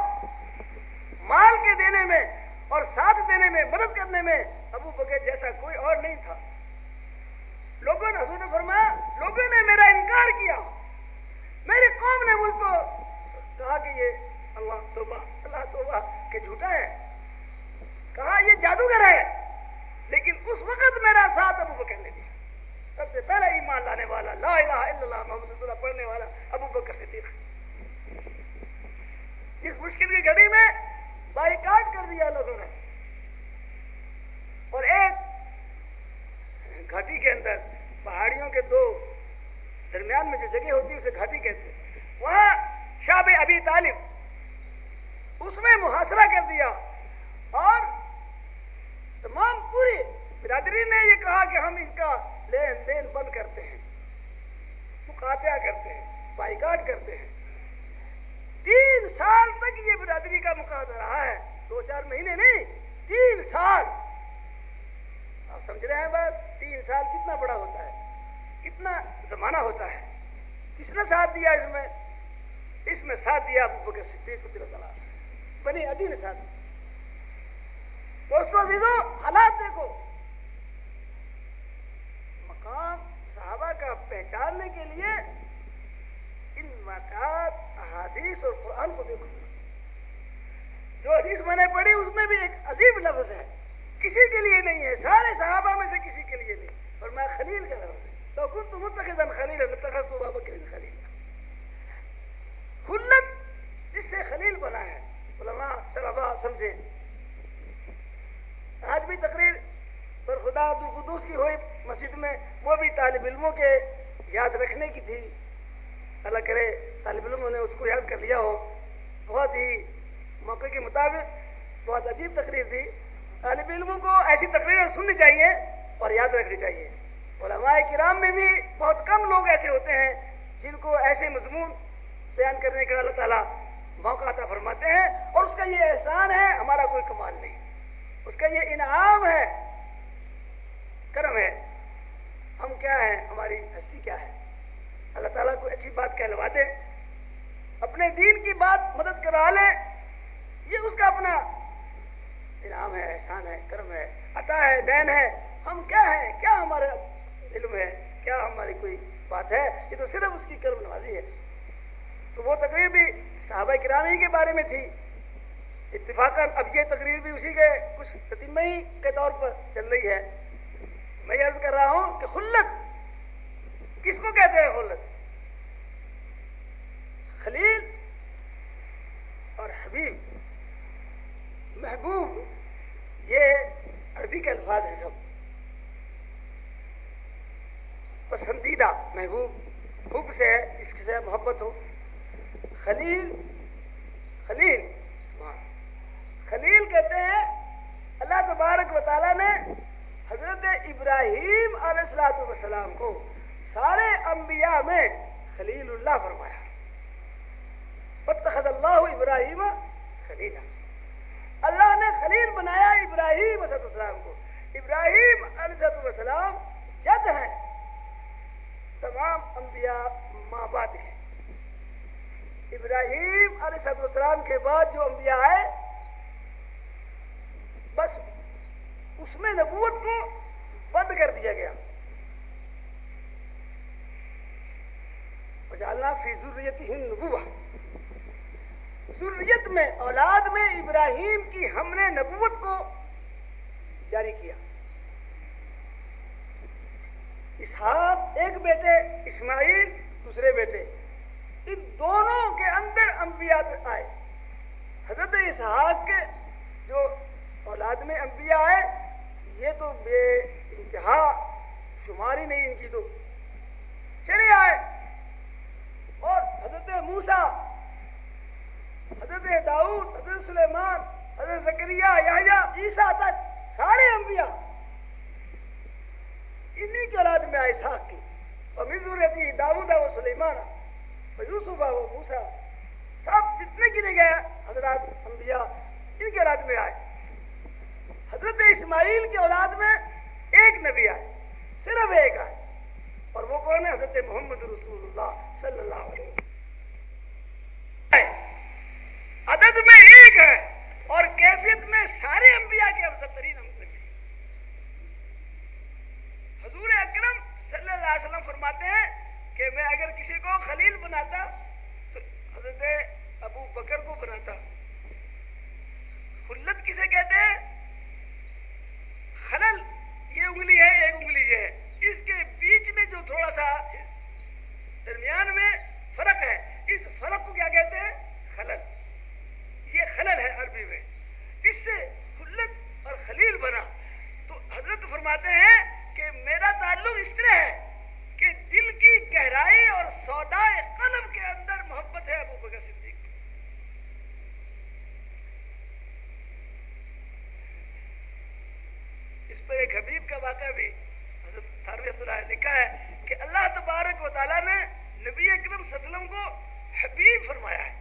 مال کے دینے میں اور ساتھ دینے میں، مدد کرنے میں ابو بکر جیسا کوئی اور نہیں تھا۔ لوگوں نے حضور نے فرمایا، لوگوں نے میرا انکار کیا۔ میری قوم نے مجھ کو کہا کہ یہ اللہ توبہ اللہ توبہ، کہ جھوٹا ہے۔ کہا، یہ جادوگر ہے۔ لیکن اس وقت میرا ساتھ ابو بکر نے دیا۔ سب سے پہلے ایمان لانے والا، لا الہ الا اللہ محمد رسول اللہ پڑھنے والا ابو بکر صدیق۔ اس مشکل کی گھڑی میں بائی کاٹ کر دیا لوگوں نے۔ اور ایک گھاٹی کے اندر، پہاڑیوں کے دو درمیان میں جو جگہ ہوتی ہے، اسے گھاٹی کہتے ہیں۔ وہاں شاب ابی طالب اس میں محاصرہ کر دیا اور تمام پوری برادری نے یہ کہا کہ ہم اس کا لین دین بند کرتے ہیں مقاطع کرتے ہیں، بائیکاٹ کرتے ہیں۔ تین سال تک یہ برادری کا مقابلہ رہا ہے، دو چار مہینے نہیں، تین سال۔ آپ سمجھ رہے ہیں بات؟ تین سال کتنا بڑا ہوتا ہے، کتنا زمانہ ہوتا ہے، کس نے ساتھ دیا اس میں؟ اس میں ساتھ دیا ابو بکر صدیق رضی اللہ تعالیٰ بنی ادی نے ساتھ دیا۔ دوستوں عزیزوں حالات دیکھو۔ مقام صحابہ کا پہچاننے کے لیے ان واقعات، احادیث اور قرآن کو دیکھو۔ جو حدیث میں نے پڑھی، اس میں بھی ایک عجیب لفظ ہے۔ کسی کے لیے نہیں ہے، سارے صحابہ میں سے کسی کے لیے نہیں۔ اور میں خلیل کا لفظ ہے۔ تو خود تو متخذ خلیل ہے متخذ تو بابا خلیل خلت جس سے خلیل بنا ہے علماء طلبا سمجھے آج بھی تقریر پر خدا کی ہوئی مسجد میں، وہ بھی طالب علموں کے یاد رکھنے کی تھی۔ اللہ کرے طالب علموں نے اس کو یاد کر لیا ہو۔ بہت ہی موقع کے مطابق بہت عجیب تقریر تھی۔ طالب علموں کو ایسی تقریریں سننی چاہیے اور یاد رکھنی چاہیے۔ علماء کرام میں بھی بہت کم لوگ ایسے ہوتے ہیں جن کو ایسے مضمون بیان کرنے کا اللہ تعالیٰ موقع عطا فرماتے ہیں اور اس کا یہ احسان ہے، ہمارا کوئی کمال نہیں۔ اس کا یہ انعام ہے کرم ہے۔ ہم کیا ہیں؟ ہماری ہستی کیا ہے؟ اللہ تعالیٰ کو اچھی بات کہلوا دے۔ اپنے دین کی بات مدد کروا لے۔ یہ اس کا اپنا انعام ہے، احسان ہے، کرم ہے، عطا ہے، دین ہے۔ ہم کیا ہیں؟ کیا ہمارا علم ہے؟ کیا ہماری کوئی بات ہے؟ یہ تو صرف اس کی کرم نوازی ہے۔ تو وہ تقریر بھی صحابہ کرامی کے بارے میں تھی۔ اتفاق اب یہ تقریر بھی اسی کے کچھ تتیمئی کے طور پر چل رہی ہے۔ میں عرض کر رہا ہوں کہ خلت، کس کو کہتے ہیں خلت؟ خلیل اور حبیب۔ محبوب، یہ عربی کے الفاظ ہیں سب پسندیدہ محبوب خوب سے ہے اس سے محبت ہو۔ خلیل خلیل خلیل کہتے ہیں، اللہ تبارک و تعالیٰ نے حضرت ابراہیم علیہ السلاۃ والسلام کو سارے انبیاء میں خلیل اللہ فرمایا۔ فتخذ اللہ ابراہیم خلیل اللہ نے خلیل بنایا ابراہیم علیہ السلام کو۔ ابراہیم علیہ السلام جد ہیں۔ تمام انبیاء ماں باپ کے ابراہیم علیہ السلام کے بعد جو انبیاء آئے، بس اس میں نبوت کو بند کر دیا گیا۔ جالنا فی ضروریت ہند نبوا ضروریت میں، اولاد میں ابراہیم کی ہم نے نبوت کو جاری کیا۔ اسحاق ایک بیٹے، اسماعیل دوسرے بیٹے۔ ان دونوں کے اندر انبیاء آئے۔ حضرت اسحاق کے جو اولاد میں انبیاء آئے یہ تو بے انتہا شماری نہیں ان کی تو۔ چلے آئے۔ اور حضرت موسا حضرت داؤد، حضرت سلیمان، حضرت زکریہ یا عیسیٰ تک سارے انبیاء۔ انہی کی اولاد میں آئے ساخ کی۔ اور مزور تھی داؤد ہے وہ سلیمان وہ یوسف ہے وہ موسا سب جتنے گنے گئے حضرات انبیاء، ان کی اولاد میں آئے۔ حضرت اسماعیل کی اولاد میں ایک نبی آئے، صرف ایک آئے۔ اور وہ کون ہے؟ حضرت محمد رسول اللہ صلی اللہ علیہ وسلم۔ عدد میں ایک ہے اور کیفیت میں سارے انبیاء کے افضل ترین حضور اکرم صلی اللہ علیہ وسلم فرماتے ہیں کہ میں اگر کسی کو خلیل بناتا تو حضرت ابو بکر کو بناتا۔ خلت کسے کہتے ہیں؟ خلل، یہ انگلی ہے، ایک انگلی یہ ہے۔ اس کے بیچ میں جو تھوڑا سا درمیان میں فرق ہے، اس فرق کو کیا کہتے ہیں؟ خلل۔ یہ خلل ہے عربی میں۔ اس سے خلت اور خلیل بنا۔ تو حضرت فرماتے ہیں کہ میرا تعلق اس طرح ہے کہ دل کی گہرائی اور سودائے قلم کے اندر محبت ہے ابو بکر صدیق۔ اس پر ایک حبیب کا واقعہ بھی حضرت اللہ لکھا ہے کہ اللہ تبارک و تعالیٰ نے نبی اکرم صلی اللہ علیہ وسلم کو حبیب فرمایا ہے۔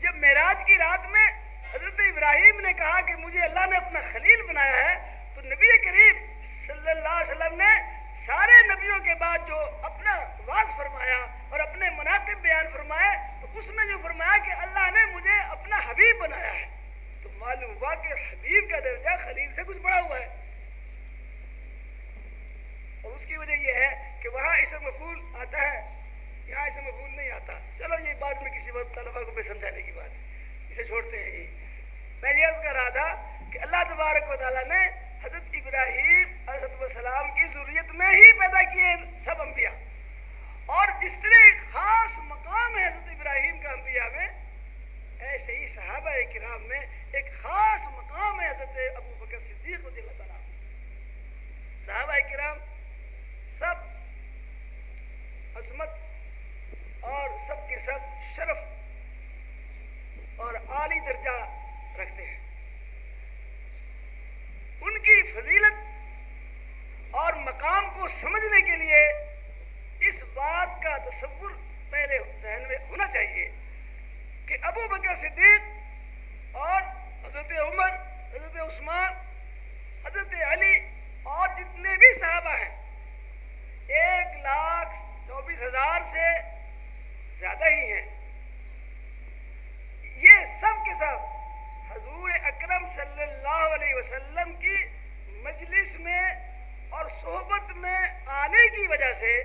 جب معراج کی رات میں حضرت ابراہیم نے کہا کہ مجھے اللہ نے اپنا خلیل بنایا ہے، تو نبی کریم صلی اللہ علیہ وسلم نے سارے نبیوں کے بعد جو اپنا واز فرمایا اور اپنے مناقب بیان فرمایا تو اس میں جو فرمایا کہ اللہ نے مجھے اپنا حبیب بنایا ہے۔ تو معلوم ہوا کہ حبیب کا درجہ خلیل سے کچھ بڑا ہوا ہے۔ اور اس کی وجہ یہ ہے کہ وہاں اسے مفول آتا ہے۔ یہاں اسے مفول نہیں آتا۔ چلو یہ بات میں کسی وقت طلبا کو بھی سمجھانے کی بات ہے۔ اسے چھوڑتے ہیں یہ میں یہ کر رہا تھا کہ اللہ تبارک و تعالیٰ نے حضرت ابراہیم حضرت السلام کی ضروریت میں ہی پیدا کیے سب انبیاء۔ اور جس طرح ایک خاص مقام ہے حضرت ابراہیم کا انبیاء میں، ایسے ہی صحابہ کرام میں ایک خاص مقام ہے حضرت ابو بکر صدیق رضی اللہ تعالیٰ صحابہ کرام سب عظمت اور سب کے سب شرف اور اعلی درجہ رکھتے ہیں۔ ان کی فضیلت اور مقام کو سمجھنے کے لیے اس بات کا تصور پہلے ذہن میں ہونا چاہیے کہ ابو بکر صدیق اور حضرت عمر، حضرت عثمان، حضرت علی اور جتنے بھی صحابہ ہیں ایک لاکھ چوبیس ہزار سے زیادہ ہی ہیں۔ یہ سب کے سب حضور اکرم صلی اللہ علیہ وسلم کی مجلس میں اور صحبت میں آنے کی وجہ سے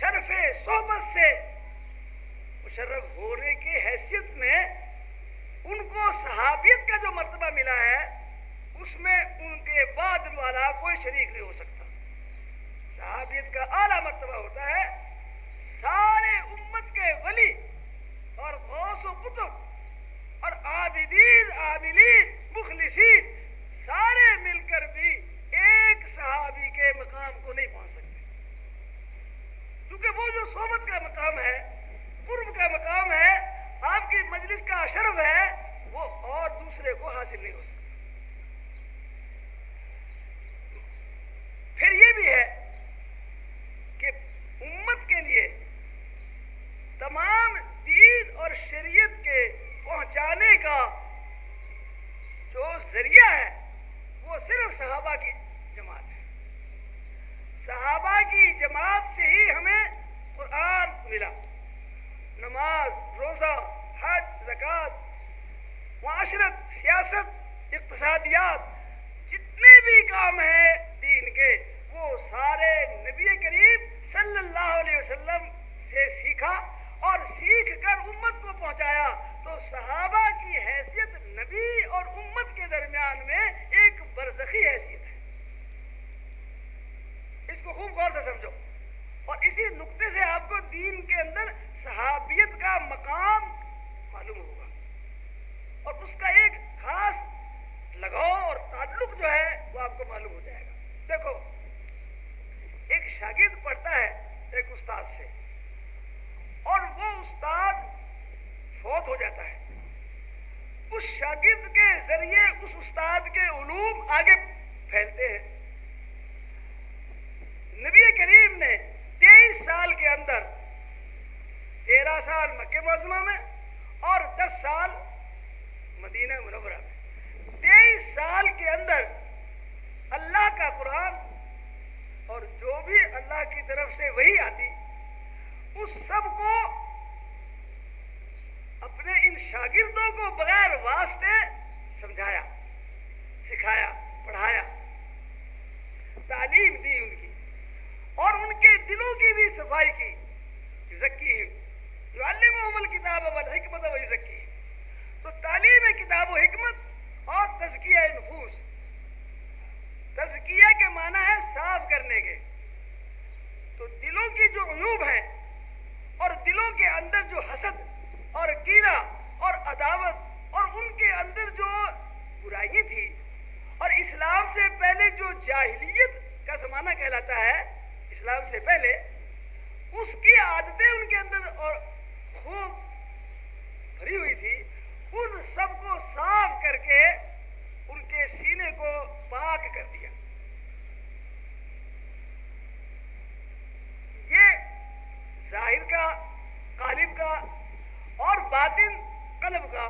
شرف صحبت سے مشرف ہونے کی حیثیت میں ان کو صحابیت کا جو مرتبہ ملا ہے، اس میں ان کے بعد والا کوئی شریک نہیں ہو سکتا۔ صحابیت کا اعلیٰ مرتبہ ہوتا ہے، سارے امت کے ولی اور غوث و کتب اور عابدین، عابلین، مخلصین، سارے مل کر بھی ایک صحابی کے مقام کو نہیں پہنچ سکتے۔ کیونکہ وہ جو صحبت کا مقام ہے، قرب کا مقام ہے، آپ کی مجلس کا اشرف ہے، وہ اور دوسرے کو حاصل نہیں ہو سکتا۔ پھر یہ بھی ہے امت کے لیے تمام دین اور شریعت کے پہنچانے کا جو ذریعہ ہے، وہ صرف صحابہ کی جماعت ہے۔ صحابہ کی جماعت سے ہی ہمیں قرآن ملا۔ نماز، روزہ، حج زکات معاشرت، سیاست، اقتصادیات، جتنے بھی کام ہیں دین کے، وہ سارے نبی کریم صلی اللہ علیہ وسلم سے سیکھا اور سیکھ کر امت کو پہنچایا تو صحابہ کی حیثیت نبی اور امت کے درمیان میں ایک برزخی حیثیت ہے۔ اس کو خوب غور سے سمجھو۔ اور اسی نقطے سے آپ کو دین کے اندر صحابیت کا مقام معلوم ہوگا۔ اور اس کا ایک خاص لگاؤ اور تعلق جو ہے وہ آپ کو معلوم ہو جائے گا۔ دیکھو شاگرد پڑھتا ہے ایک استاد سے۔ اور وہ استاد فوت ہو جاتا ہے۔ اس شاگرد کے ذریعے اس استاد کے علوم آگے پھیلتے ہیں۔ نبی کریم نے تیئیس سال کے اندر تیرہ سال مکہ معظمہ میں اور دس سال مدینہ منورہ میں۔ تیئیس سال کے اندر اللہ کا قرآن اور جو بھی اللہ کی طرف سے وہی آتی، اس سب کو اپنے ان شاگردوں کو بغیر واسطے سمجھایا، سکھایا، پڑھایا، تعلیم دی ان کی، اور ان کے دلوں کی بھی صفائی کی ذکی جو محمد کتاب حکمت وہی ذکی تو تعلیم کتاب و حکمت اور تزکیہ نفوس تزکیہ کے معنی ہے صاف کرنے کے۔ تو دلوں کی جو عیوب ہیں اور دلوں کے اندر جو حسد اور کیڑا اور عداوت اور ان کے اندر جو برائی تھی اور اسلام سے پہلے جو جاہلیت کا زمانہ کہلاتا ہے، اسلام سے پہلے، اس کی عادتیں ان کے اندر اور خوب بھری ہوئی تھی۔ ان سب کو صاف کر کے ان کے سینے کو پاک کر دیا۔ یہ ظاہر کا، قالب کا اور باطن قلب کا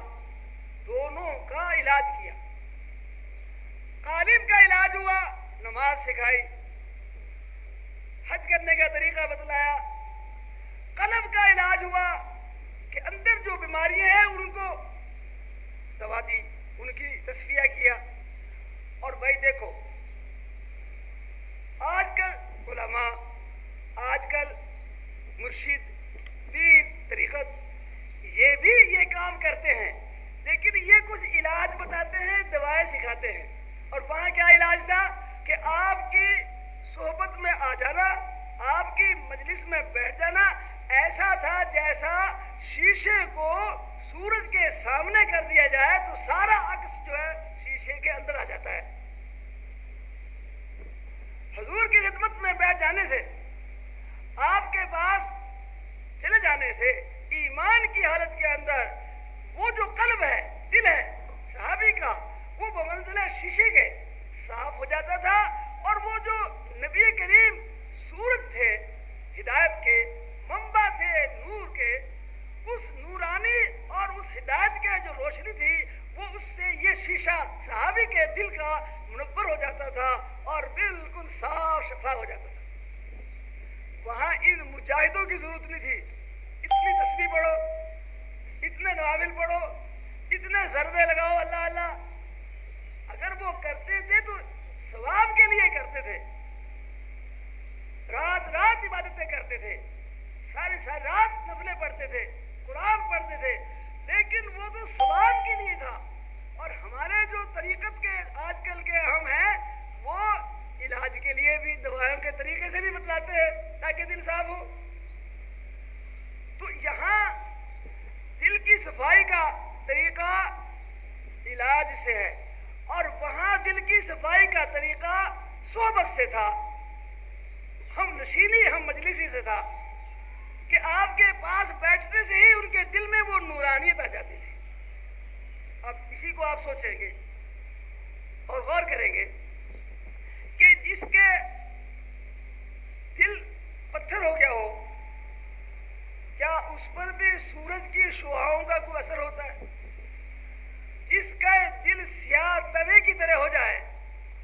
دونوں کا علاج کیا۔ قالب کا علاج ہوا، نماز سکھائی، حج کرنے کا طریقہ بتلایا۔ قلب کا علاج ہوا کہ اندر جو بیماریاں ہیں، ان کو دوا دی۔ ان کی تصفیہ کیا اور بھائی دیکھو، آج کل علماء، آج کل مرشد بھی طریقت یہ بھی یہ کام کرتے ہیں، لیکن یہ کچھ علاج بتاتے ہیں، دوائیں سکھاتے ہیں۔ اور وہاں کیا علاج تھا کہ آپ کی صحبت میں آ جانا، آپ کی مجلس میں بیٹھ جانا، ایسا تھا جیسا شیشے کو سورج کے سامنے کر دیا جائے تو سارا عکس جو ہے شیشے کے اندر آ جاتا ہے۔ حضور کی خدمت میں بیٹھ جانے سے، آپ کے پاس چلے جانے سے، ایمان کی حالت کے اندر وہ جو قلب ہے، دل ہے، صحابی کا، وہ بمنزل شیشے کے صاف ہو جاتا تھا اور وہ جو نبی کریم سورت تھے، ہدایت کے ممبا تھے، نور کے اس نورانی اور اس ہدایت کے جو روشنی تھی، وہ اس سے یہ شیشہ صحابی کے دل کا منور ہو جاتا تھا اور بالکل صاف شفا ہو جاتا تھا۔ وہاں ان مجاہدوں کی ضرورت نہیں تھی۔ اتنی تصویر پڑھو، اتنے ناول پڑھو، اتنے ضربے لگاؤ اللہ اللہ۔ اگر وہ کرتے تھے تو ثواب کے لیے کرتے تھے۔ رات رات عبادتیں کرتے تھے۔ ساری ساری رات نفلیں پڑھتے تھے۔ قرآن پڑھتے تھے، لیکن وہ تو ثواب کے لیے تھا۔ اور ہمارے جو طریقت کے آج کل کے ہم ہیں، وہ علاج کے لیے بھی، دوائیوں کے طریقے سے بھی بتلاتے ہیں، تاکہ دل صاف ہو۔ تو یہاں دل کی صفائی کا طریقہ علاج سے ہے، اور وہاں دل کی صفائی کا طریقہ صحبت سے تھا۔ ہم نشینی، ہم مجلسی سے تھا۔ کہ آپ کے پاس بیٹھنے سے ہی ان کے دل میں وہ نورانیت آ جاتی تھی۔ اب اسی کو آپ سوچیں گے اور غور کریں گے کہ جس کے دل پتھر ہو گیا ہو، کیا اس پر بھی سورج کی شعاؤں کا کوئی اثر ہوتا ہے؟ جس کا دل سیاہ توے کی طرح ہو جائے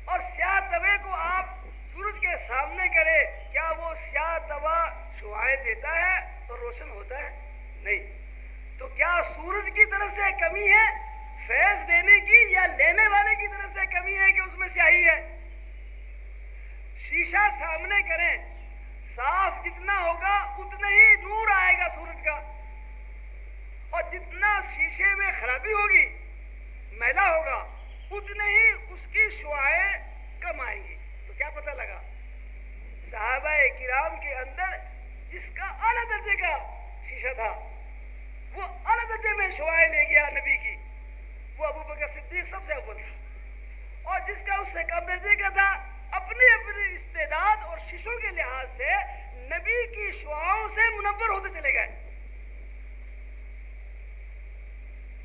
اور سیاہ توے کو آپ سورج کے سامنے کرے، کیا وہ سیاہ توا شوائیں دیتا ہے؟ اور روشن ہوتا ہے۔ نہیں۔ تو کیا سورج کی طرف سے کمی ہے؟ فیض دینے کی یا لینے والے کی طرف سے کمی ہے کہ اس میں سیاہی ہے؟ شیشہ سامنے کریں۔ صاف جتنا ہوگا، اتنا ہی نور آئے گا سورج کا۔ اور جتنا شیشے میں خرابی ہوگی، میلا ہوگا، اتنے ہی اس کی شعائیں کم آئیں گی۔ کیا پتہ لگا؟ صحابہ کرام کے اندر جس کا اعلیٰ درجے کا شیشہ تھا، وہ اعلیٰ درجے میں شعائیں لے گیا نبی کی۔ وہ ابو بکر صدیق سب سے اول تھا۔ اور جس کا اس سے کم درجے کا تھا، اپنی اپنی استعداد اور شیشوں کے لحاظ سے نبی کی شعاؤں سے منور ہوتے چلے گئے۔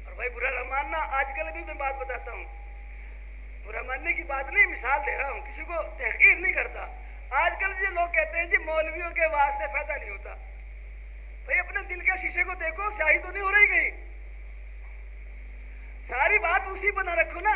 اور بھائی، برا نہ ماننا آج کل بھی میں بات بتاتا ہوں۔ برا ماننے کی بات نہیں، مثال دے رہا ہوں، کسی کو تحقیر نہیں کرتا۔ آج کل جو لوگ کہتے ہیں جی مولویوں کے واسطے فائدہ نہیں ہوتا۔ بھائی، اپنے دل کے شیشے کو دیکھو، سیاہی تو نہیں ہو رہی گئی ساری بات اسی پر نہ رکھو نا۔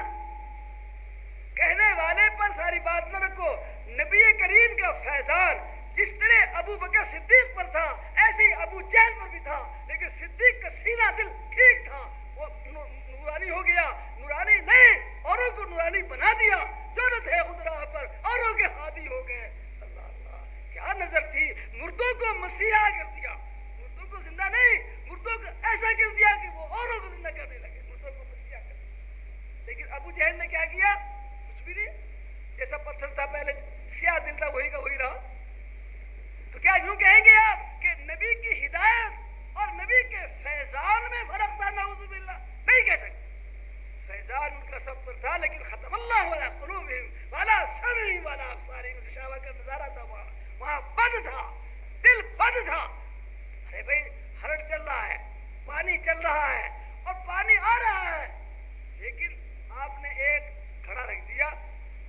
کہنے والے پر ساری بات نہ رکھو۔ نبی کریم کا فیضان جس طرح ابو بکر صدیق پر تھا، ایسے ہی ابو جہل پر بھی تھا۔ لیکن صدیق کا سینہ دل ٹھیک تھا، وہ نورانی ہو گیا۔ نورانی نہیں، اوروں کو نورانی بنا دیا۔ جو نہ تھے خدرا پر، اوروں کے ہاتھی ہو گئے۔ اللہ اللہ، کیا نظر تھی؟ مردوں کو مسیحا کر دیا۔ مردوں کو زندہ نہیں، مردوں کو ایسا کر دیا کہ وہ اوروں کو زندہ کرنے لگے۔ مردوں کو مسیحا کر دیا۔ لیکن ابو جہل نے کیا کیا؟ کچھ بھی نہیں، جیسا پتھر تھا پہلے، سیاہ دل تھا، وہی کا وہی رہا۔ تو کیا یوں کہیں گے آپ کہ نبی کی ہدایت اور نبی کے فیضان میں فرق تھا نعوذ باللہ، نہیں کہہ سکتے۔ فیضان ان کا سب پر تھا، لیکن ختم اللہ والا قلوب والا سمعی والا افساری شاوا کا نظارہ تھا، وہاں وہاں بد تھا، دل بد تھا۔ ارے بھائی، ہرٹ چل رہا ہے، پانی چل رہا ہے، اور پانی آ رہا ہے۔ لیکن آپ نے ایک کھڑا رکھ دیا،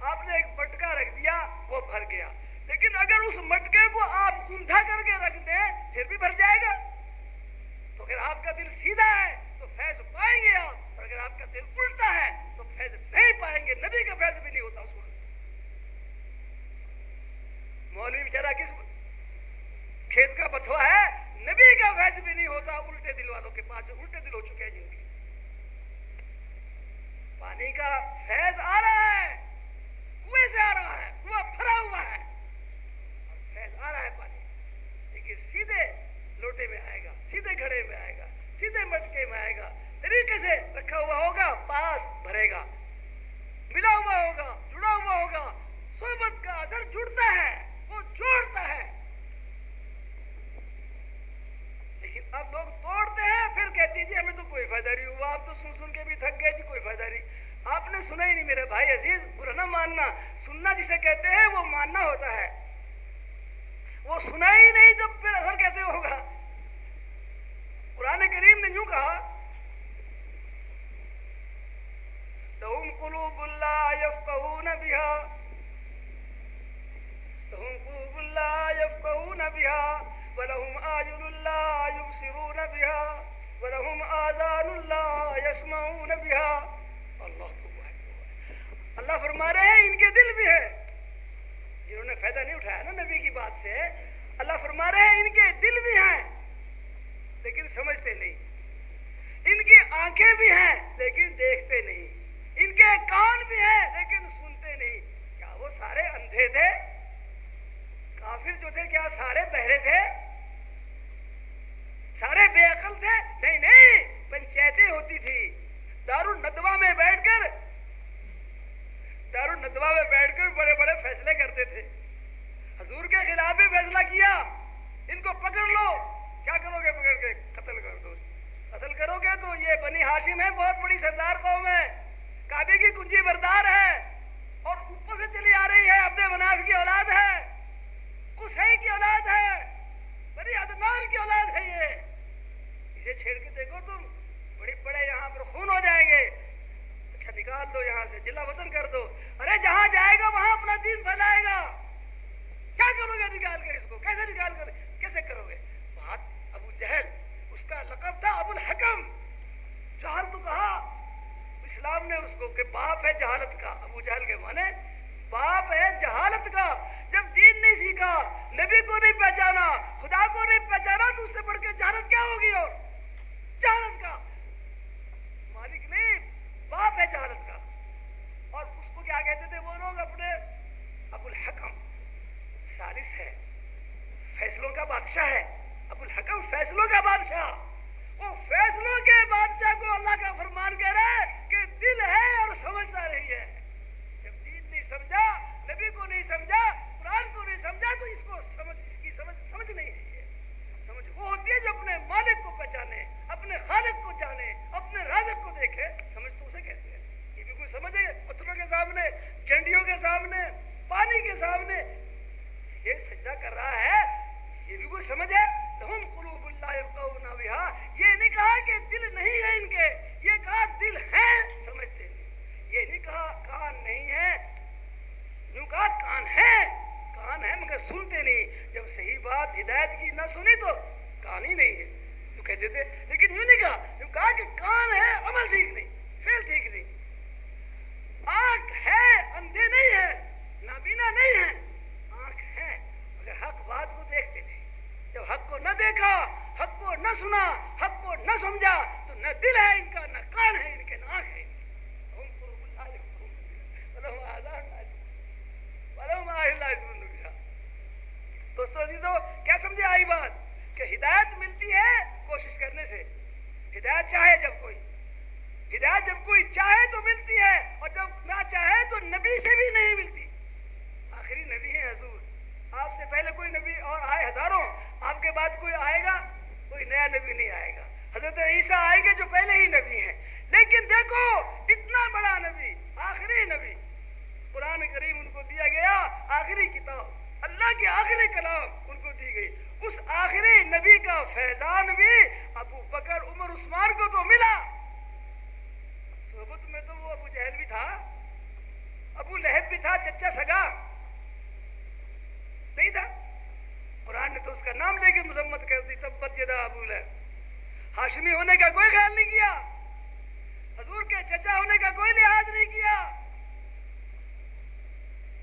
آپ نے ایک مٹکا رکھ دیا، وہ بھر گیا۔ لیکن اگر اس مٹکے کو آپ اونھا کر کے رکھ دیں، پھر بھی بھر جائے گا۔ تو اگر آپ کا دل سیدھا ہے۔ فیض پائیں گے آپ۔ اور اگر آپ کا دل الٹا ہے تو فیض نہیں پائیں گے، نبی کا فیض بھی نہیں ہوتا اس وقت۔ مولوی بیچارہ کس کھیت کا بتوا ہے؟ نبی کا فیض بھی نہیں ہوتا، الٹے دل والوں کے پاس جو الٹے دل ہو چکے ہیں جن کے۔ پانی کا فیض آ رہا ہے، کنویں سے آ رہا ہے، کنواں بھرا ہوا ہے۔ فیض آ رہا ہے پانی۔ لیکن سیدھے لوٹے میں آئے گا، سیدھے گھڑے میں آئے گا۔ سیدھے مٹکے میں آئے گا۔ طریقے سے رکھا ہوا ہوگا، پاس بھرے گا۔ ملا ہوا ہوگا، جڑا ہوا ہوگا۔ صحبت کا اثر جڑتا ہے، وہ جوڑتا ہے۔ لیکن اب لوگ توڑتے ہیں، پھر کہتی جی ہمیں تو کوئی فائدہ نہیں ہوا۔ آپ تو سن سن کے بھی تھک گئے جی کوئی فائدہ نہیں۔ آپ نے سنا ہی نہیں، میرے بھائی عزیز، برا نہ ماننا۔ سننا جسے کہتے ہیں، وہ ماننا ہوتا ہے۔ وہ سنا ہی نہیں، جب پھر اثر کیسے ہوگا؟ قرآن کریم نے یوں کہا، لهم قلوب لا يفقهون بها، لهم قلوب لا يفقهون بها، ولهم آيون لا يبصرون بها، ولهم آذان لا يسمعون بها۔ اللہ اللہ فرما رہے ہیں، ان کے دل بھی ہے جنہوں نے فائدہ نہیں اٹھایا نا نبی کی بات سے، اللہ فرما رہے ہیں، ان کے دل بھی ہیں۔ لیکن سمجھتے نہیں۔ ان کی آنکھیں بھی ہیں لیکن دیکھتے نہیں۔ ان کے کان بھی ہیں لیکن سنتے نہیں۔ کیا وہ سارے اندھے تھے؟ کافر جو تھے، کیا سارے بہرے تھے؟ سارے بے عقل تھے؟ نہیں نہیں، پنچایتیں ہوتی تھی۔ دارو ندوا میں بیٹھ کر دارو ندوا میں بیٹھ کر بڑے بڑے فیصلے کرتے تھے۔ حضور کے خلاف بھی فیصلہ کیا۔ ان کو پکڑ لو۔ کیا کرو گے پکڑ کے قتل کر دو؟ قتل کرو گے تو یہ بنی ہاشم ہے بہت بڑی سردار قوم ہے کعبے کی کنجی بردار ہے اور اوپر سے چلی آ رہی ہے، اپنے مناف کی اولاد ہے۔ کسائی کی اولاد ہے، بڑی عدنان کی اولاد ہے یہ۔ اسے چھیڑ کے دیکھو تم بڑی بڑے یہاں پر خون ہو جائیں گے۔ اچھا نکال دو یہاں سے، جلا وطن کر دو۔ ارے، جہاں جائے گا، وہاں اپنا دین پھیلائے گا۔ کیا کرو گے نکال کر اس کو؟ کیسے نکال کر، کیسے کرو گے؟ جہل، اس کا لقب تھا ابو الحکم۔ جہل تو کہا، اسلام نے اس کو کہ باپ ہے جہالت کا۔ ابو جہل کے مانے باپ ہے جہالت کا۔ جب دین نہیں سیکھا، نبی کو نہیں پہچانا، خدا کو نہیں پہچانا، تو اس سے بڑھ کے جہالت کیا ہوگی اور؟ جہالت کا۔ مالک نہیں، باپ ہے جہالت کا۔ اور اس کو کیا کہتے تھے وہ لوگ اپنے؟ ابو الحکم۔ سالس ہے۔ فیصلوں کا بادشاہ ہے۔ ابو الحکم فیصلوں کا بادشاہ۔ وہ فیصلوں کے بادشاہ کو اللہ کا فرمان کہہ رہا ہے کہ دل ہے اور سمجھتا رہی ہے۔ جب دین نہیں سمجھا، نبی کو نہیں سمجھا، قرآن کو نہیں سمجھا، تو اس کو سمجھ، اس کی سمجھ سمجھ نہیں ہے۔ سمجھ وہ ہوتی ہے جو اپنے مالک کو پہچانے، اپنے خالق کو جانے، اپنے رازق کو دیکھے۔ سمجھ تو اسے کہتے ہیں۔ یہ بھی کوئی سمجھ ہے؟ پتھروں کے سامنے جنڈیوں کے سامنے، پانی کے سامنے۔ یہ سجدہ کر رہا ہے یہ بھی کوئی سمجھ ہے؟ ہم قلوب اللہ یہ نہیں کہا کہ دل نہیں ہے ان کے۔ یہ کہا دل ہے سمجھتے نہیں یہ نہیں کہا کان نہیں ہے۔ یوں کہا کان ہے کان ہے مگر سنتے نہیں۔ جب صحیح بات ہدایت کی نہ سنی تو کان ہی نہیں ہے۔ تو کہتے تھے لیکن یوں نہیں کہا یوں کہا کہ کان ہے، عمل ٹھیک نہیں فیل ٹھیک نہیں۔ آنکھ ہے، اندھے نہیں ہے نابینا نہیں ہے آنکھ ہے، مگر حق بات کو دیکھتے نہیں جب حق کو نہ دیکھا، حق کو نہ سنا، حق کو نہ سمجھا، تو نہ دل ہے ان کا، نہ کان ہے ان کے، نہ آنکھ ہے۔ دوستوں عزیزو، کیا سمجھے آئی بات؟ کہ ہدایت ملتی ہے کوشش کرنے سے۔ ہدایت چاہے جب کوئی۔ ہدایت جب کوئی چاہے تو ملتی ہے، اور جب نہ چاہے تو نبی سے بھی نہیں ملتی۔ آخری نبی ہے حضور۔ آپ سے پہلے کوئی نبی اور آئے ہزاروں، آپ کے بعد کوئی آئے گا، کوئی نیا نبی نہیں آئے گا۔ حضرت عیسیٰ آئے گے جو پہلے ہی نبی ہیں۔ لیکن دیکھو، اتنا بڑا نبی، آخری نبی۔ قرآن کریم ان کو دیا گیا آخری کتاب۔ اللہ کی آخری کلام ان کو دی گئی۔ اس آخری نبی کا فیضان بھی ابو بکر، عمر، عثمان کو تو ملا۔ صحبت میں تو وہ ابو جہل بھی تھا، ابو لہب بھی تھا، چچا سگا۔ نہیں تھا؟ قرآن نے تو اس کا نام لے کے مذمت کر دی تبت یدا ابو لہب۔ ہاشمی ہونے کا کوئی خیال نہیں کیا؟ حضور کے چچا ہونے کا کوئی لحاظ نہیں کیا؟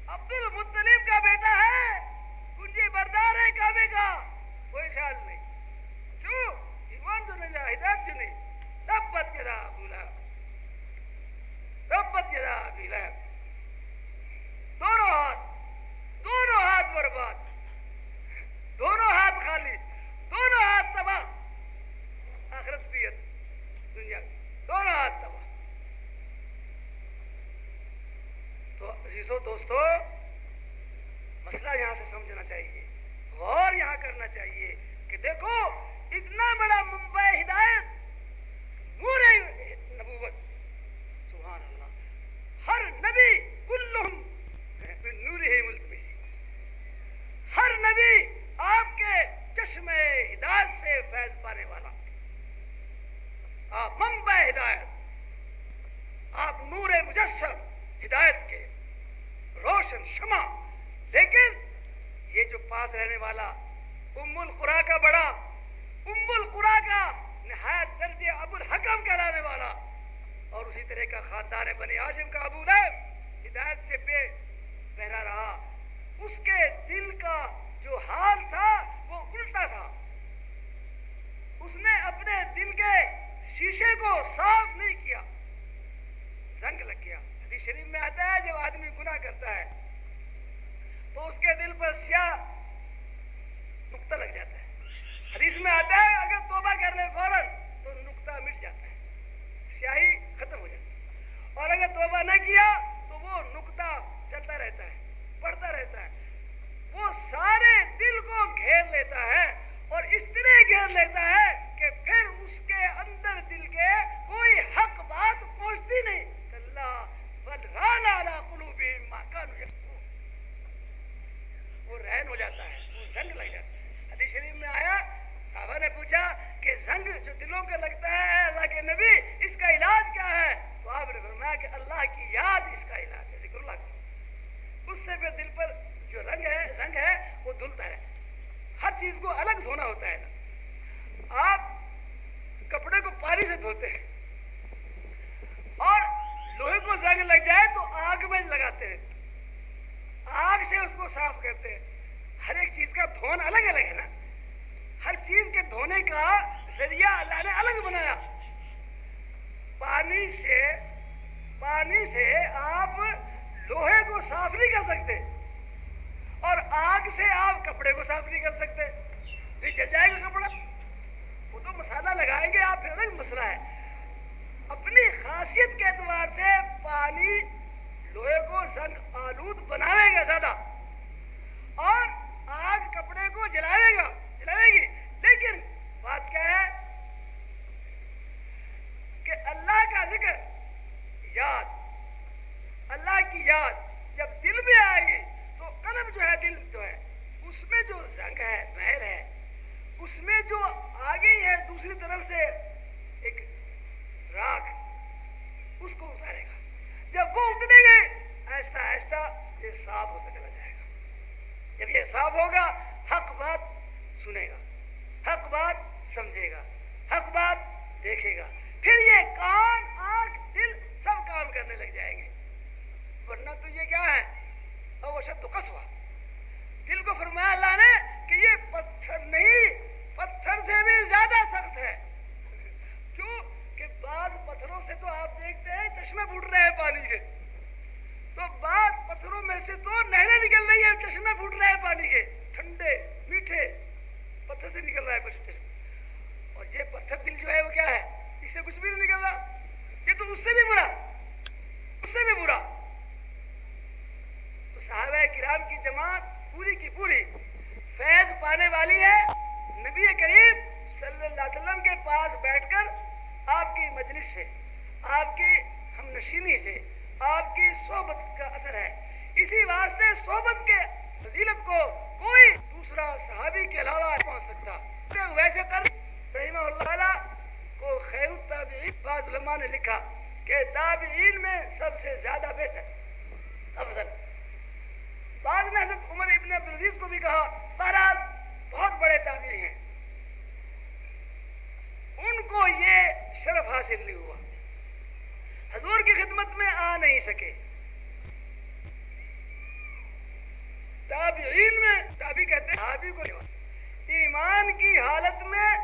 عبد المطلب کا بیٹا ہے، کنجی بردار ہے کعبے کا۔ کوئی خیال نہیں۔ کیوں ایمان جو نہیں، ہدایت جو نہیں۔ تبت یدا ابو لہب۔ تبت یدا ابو لہب۔ دونوں ہاتھ۔ دونوں ہاتھ برباد، دونوں ہاتھ خالی، دونوں ہاتھ تباہ۔ آخرت پیت دنیا دونوں ہاتھ تباہ۔ تو عزیزو، دوستو، مسئلہ یہاں سے سمجھنا چاہیے، غور یہاں کرنا چاہیے کہ دیکھو، اتنا بڑا ممبئی ہدایت نور نبوت۔ سبحان اللہ۔ ہر نبی کلہم نور ہے ملک میں۔ ہر نبی آپ کے چشمے ہدایت سے فیض پانے والا۔ آپ ممبئی ہدایت، آپ نور مجسم ہدایت کے روشن شمع۔ لیکن یہ جو پاس رہنے والا ام القرا کا بڑا، ام القرا کا نہایت درج ابو الحکم کہلانے والا، اور اسی طرح کا خاندان بنی ہاشم کا ابو لہب ہدایت سے بے پہنا رہا۔ اس کے دل کا جو حال تھا وہ الٹا تھا۔ اس نے اپنے دل کے شیشے کو صاف نہیں کیا۔ زنگ لگ گیا۔ حدیث شریف میں آتا ہے، جب آدمی گناہ کرتا ہے، تو اس کے دل پر سیاہ نقطہ لگ جاتا ہے۔ حدیث میں آتا ہے، اگر توبہ کر لے فوراً تو نقطہ مٹ جاتا ہے، سیاہی ختم ہو جاتی ہے۔ اور اگر توبہ نہ کیا تو وہ نقطہ چلتا رہتا ہے۔ بڑھتا رہتا ہے۔ وہ سارے دل کو گھیر لیتا ہے اور اس طرح گھیر لیتا ہے کہ پھر اس کے اندر دل کے کوئی حق بات پہنچتی نہیں۔ اللہ بدران اعلیٰ قلوبی ماکان وہ رہن ہو جاتا ہے، وہ زنگ لگ جاتا ہے۔ حدیث شریف میں آیا، صحابہ نے پوچھا کہ زنگ جو دلوں کے لگتا ہے اللہ کے نبی، اس کا علاج کیا ہے؟ تو آپ نے فرمایا کہ اللہ کی یاد اس کا علاج ہے، ذکر اللہ کا اس سے پھر دل پر جو رنگ ہے رنگ ہے، وہ دھلتا ہے۔ ہر چیز کو الگ دھونا ہوتا ہے نا۔ آپ کپڑے کو پانی سے دھوتے ہیں۔ اور لوہے کو زنگ لگ جائے تو آگ میں لگاتے ہیں۔ آگ سے اس کو صاف کرتے ہیں۔ ہر ایک چیز کا دھون الگ الگ ہے نا۔ ہر چیز کے دھونے کا ذریعہ اللہ نے الگ بنایا۔ پانی سے پانی سے آپ لوہے کو صاف نہیں کر سکتے۔ اور آگ سے آپ کپڑے کو صاف نہیں کر سکتے۔ پھر جل جائے گا کپڑا۔ وہ تو مسالہ لگائیں گے، آپ پھر الگ مسئلہ ہے۔ اپنی خاصیت کے اعتبار سے پانی لوہے کو زنگ آلود بناوے گا زیادہ۔ اور آگ کپڑے کو جلائے گا جلائے گی۔ لیکن بات کیا ہے؟ کہ اللہ کا ذکر یاد اللہ کی یاد جب دل میں آئے گی تو قلب جو ہے دل جو ہے، اس میں جو زنگ ہے محل ہے، اس میں جو آگے ہے دوسری طرف سے ایک راک اس کو اتارے گا۔ جب وہ اترے گے ایسا ایسا یہ صاف ہوتا چلا جائے گا۔ جب یہ صاف ہوگا، حق بات سنے گا، حق بات سمجھے گا، حق بات دیکھے گا۔ پھر یہ کان، آنکھ، دل سب کام کرنے لگ جائیں گے۔ ورنہ تو یہ کیا ہے؟ وہ شد تو کسوا دل کو فرمایا اللہ نے کہ یہ پتھر نہیں، پتھر سے بھی زیادہ سخت ہے۔ کیوں؟ کہ بعض پتھروں سے تو آپ دیکھتے ہیں چشمے پھوٹ رہے ہیں پانی کے۔ تو بعض پتھروں میں سے تو نہریں نکل رہی ہیں، چشمے پھوٹ رہے ہیں پانی کے۔ ٹھنڈے، میٹھے پتھر سے نکل رہا ہے چشمے اور یہ پتھر دل جو ہے وہ کیا ہے؟ اس سے کچھ بھی نہیں نکل رہا۔ یہ تو اس سے بھی برا۔ اس سے بھی برا۔ صحابہ کرام کی جماعت پوری کی پوری فیض پانے والی ہے۔ نبی کریم صلی اللہ علیہ وسلم کے پاس بیٹھ کر آپ کی مجلس سے آپ کی ہم نشینی سے آپ کی صحبت کا اثر ہے۔ اسی واسطے صحبت کے فضیلت کو کوئی دوسرا صحابی کے علاوہ پہنچ سکتا۔ ویسے کر رحمہ اللہ کو خیر التابعین، بعض علماء نے لکھا کہ تابعین میں سب سے زیادہ بہتر، افضل۔ بعد میں حضرت عمر ابن عبدالعزیز کو بھی کہا بہرحال بہت بڑے تابعی ہیں۔ ان کو یہ شرف حاصل نہیں ہوا۔ حضور کی خدمت میں آ نہیں سکے۔ تابعین میں تابی کہتے ہیں، صحابی کو ایمان کی حالت میں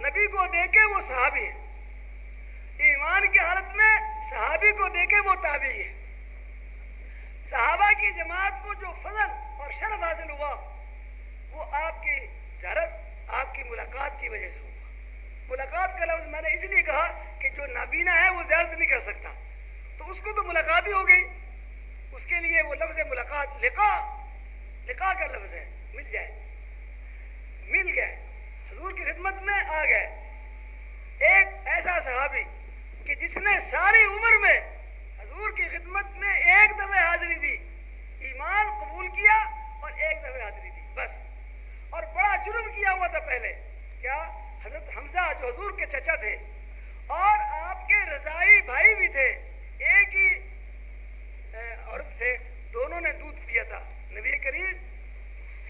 نبی کو دیکھے وہ صحابی ہے ایمان کی حالت میں صحابی کو دیکھے وہ تابعی ہے صحابہ کی جماعت کو جو فضل اور شرف حاصل ہوا، وہ آپ کی زیارت، آپ کی ملاقات کی وجہ سے ہوا۔ ملاقات کا لفظ میں نے اس لیے کہا کہ جو نابینا ہے، وہ زیارت نہیں کر سکتا۔ تو اس کو تو ملاقات ہی ہو گئی۔ اس کے لیے وہ لفظ ملاقات لکھا لکھا کا لفظ ہے، مل جائے۔ مل گئے۔ حضور کی خدمت میں آ گئے۔ ایک ایسا صحابی کہ جس نے ساری عمر میں حضور کی خدمت میں ایک دفعہ حاضری دی۔ ایمان قبول کیا اور ایک دفعہ حاضری دی، بس۔ اور بڑا جرم کیا ہوا تھا پہلے۔ کیا؟ حضرت حمزہ جو حضور کے چچا تھے۔ اور آپ کے رضائی بھائی بھی تھے۔ ایک ہی عورت سے دونوں نے دودھ پیا تھا۔ نبی کریم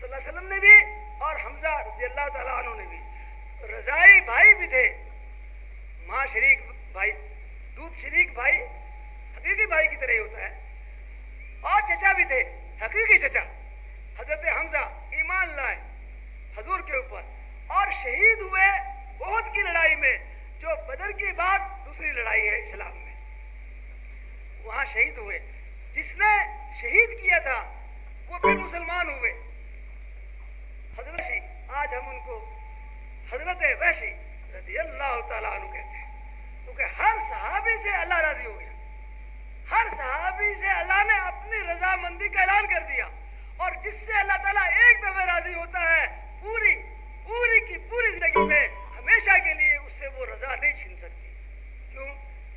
صلی اللہ علیہ وسلم نے بھی اور حمزہ رضی اللہ تعالیٰ عنہ نے بھی۔ رضائی بھائی بھی تھے۔ ماں شریک بھائی، دودھ شریک بھائی حقیقی بھائی کی طرح ہی ہوتا ہے۔ اور چچا بھی تھے، حقیقی چچا۔ حضرت حمزہ ایمان لائے حضور کے اوپر۔ اور شہید ہوئے بہت کی لڑائی میں، جو بدر کی بات دوسری لڑائی ہے اسلام میں۔ وہاں شہید ہوئے۔ جس نے شہید کیا تھا، وہ پھر مسلمان ہوئے۔ حضرت شی آج ہم ان کو حضرت ویشی رضی اللہ تعالیٰ عنہ کہتے ہیں۔ کیونکہ ہر صحابی سے اللہ راضی ہو گیا۔ ہر صحابی سے اللہ نے اپنی رضامندی کا اعلان کر دیا اور جس سے اللہ تعالیٰ ایک دفعہ راضی ہوتا ہے، پوری پوری کی پوری زندگی میں ہمیشہ کے لیے اس سے وہ رضا نہیں چھین سکتی۔ کیوں؟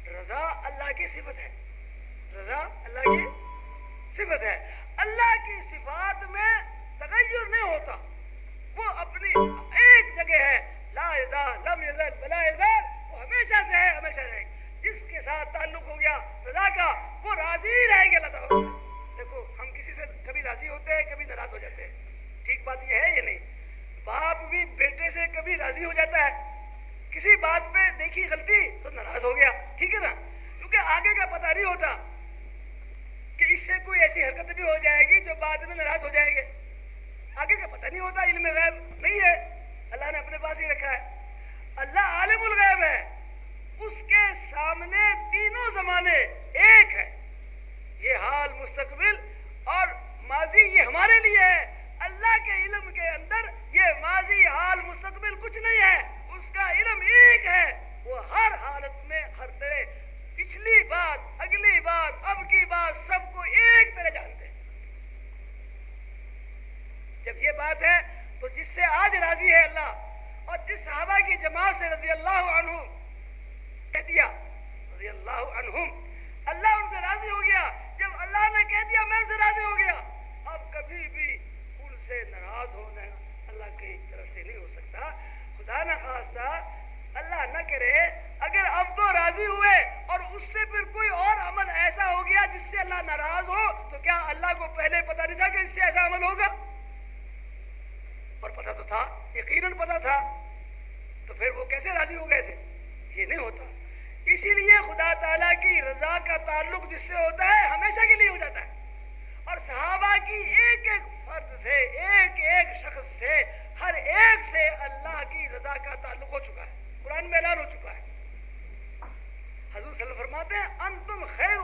رضا اللہ کی صفت ہے۔ رضا اللہ کی صفت ہے۔ اللہ کی صفات میں تغیر نہیں ہوتا۔ وہ اپنی ایک جگہ ہے۔ لا لم یزل بلا یزل وہ ہمیشہ سے ہے، ہمیشہ رہے گی۔ جس کے ساتھ تعلق ہو گیا، رضا کا، وہ راضی رہے گا اللہ تعالیٰ دیکھو، ہم کسی سے کبھی راضی ہوتے ہیں، کبھی ناراض ہو جاتے ہیں۔ ٹھیک بات یہ ہے یا نہیں؟ باپ بھی بیٹے سے کبھی راضی ہو جاتا ہے۔ کسی بات پہ دیکھی غلطی تو ناراض ہو گیا۔ ٹھیک ہے نا؟ کیونکہ آگے کا پتہ نہیں ہوتا کہ اس سے کوئی ایسی حرکت بھی ہو جائے گی جو بعد میں ناراض ہو جائیں گے آگے کا پتہ نہیں ہوتا، علم غیب نہیں ہے۔ اللہ نے اپنے پاس ہی رکھا ہے۔ اللہ عالم الغیب ہے۔ اس کے سامنے تینوں زمانے ایک ہے۔ یہ حال مستقبل اور ماضی یہ ہمارے لیے ہے۔ اللہ کے علم کے اندر یہ ماضی حال مستقبل کچھ نہیں ہے۔ اس کا علم ایک ہے۔ وہ ہر حالت میں ہر طرح۔ پچھلی بات، اگلی بات، اب کی بات سب کو ایک طرح جانتے ہیں۔ جب یہ بات ہے تو جس سے آج راضی ہے اللہ اور جس صحابہ کی جماعت سے رضی اللہ عنہ کہہ دیا رضی اللہ عنہم۔ اللہ ان سے راضی ہو گیا۔ جب اللہ نے کہہ دیا، میں سے راضی ہو گیا۔ اب کبھی بھی ان سے ناراض ہونا اللہ کی طرف سے نہیں ہو سکتا۔ خدا نہ خواستہ، اللہ نہ کرے، اگر اب تو راضی ہوئے اور اس سے پھر کوئی اور عمل ایسا ہو گیا جس سے اللہ ناراض ہو، تو کیا اللہ کو پہلے پتا نہیں تھا کہ اس سے ایسا عمل ہوگا؟ اور پتا تو تھا، یقیناً پتا تھا۔ تو پھر وہ کیسے راضی ہو گئے تھے؟ یہ نہیں ہوتا۔ اسی لیے خدا تعالیٰ کی رضا کا تعلق جس سے ہوتا ہے، ہمیشہ کے لیے ہو جاتا ہے۔ اور صحابہ کی ایک ایک فرد سے، ایک ایک شخص سے، ہر ایک سے اللہ کی رضا کا تعلق ہو چکا ہے۔ قرآن میں اعلان ہو چکا ہے۔ حضور صلی اللہ فرماتے ہیں، انتم خیر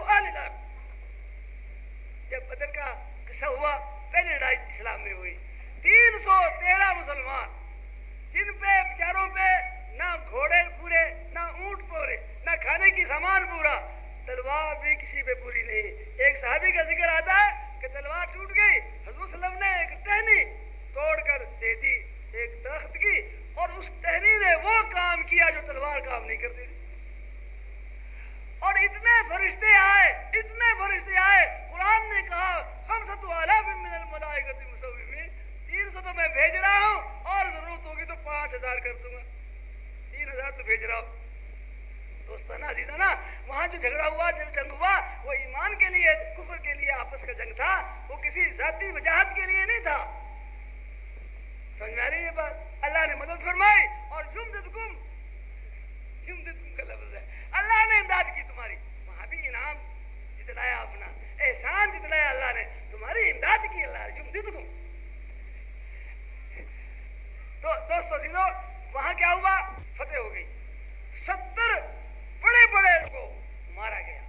جب بدر کا قصہ ہوا، پہلی لڑائی اسلام میں ہوئی۔ تین سو تیرہ مسلمان، جن پہ، بیچاروں پہ نہ گھوڑے پورے، نہ اونٹ پورے، نہ کھانے کی سامان پورا۔ تلوار بھی کسی پہ پوری نہیں۔ ایک صحابی کا ذکر آتا ہے کہ تلوار ٹوٹ گئی، حضور صلی اللہ علیہ وسلم نے ایک ٹہنی توڑ کر دے دی، ایک درخت کی، اور اس ٹہنی نے وہ کام کیا جو تلوار کام نہیں کرتی تھی۔ اور اتنے فرشتے آئے، اتنے فرشتے آئے، قرآن نے کہا ہم ستو من الملائکت مسومین تین سو تو میں بھیج رہا ہوں، اور ضرورت ہوگی تو پانچ ہزار کر دوں گا۔ تین ہزار تو بھیج رہا ہوں۔ دوستانا عزیزہ نا وہاں جو جھگڑا ہوا جب جنگ ہوا، وہ ایمان کے لیے، کفر کے لیے آپس کا جنگ تھا۔ وہ کسی ذاتی وجاہت کے لیے نہیں تھا۔ سمجھ میں آ رہی ہے بات؟ اللہ نے مدد فرمائی اور جم دم جم دم کا لفظ ہے۔ اللہ نے امداد کی تمہاری۔ وہاں بھی انعام جتلایا اپنا، احسان جتلایا اللہ نے۔ تمہاری امداد کی اللہ نے جم دم تو دوستو سیدھو وہاں کیا ہوا؟ فتح ہو گئی۔ ستر بڑے بڑے کو مارا گیا،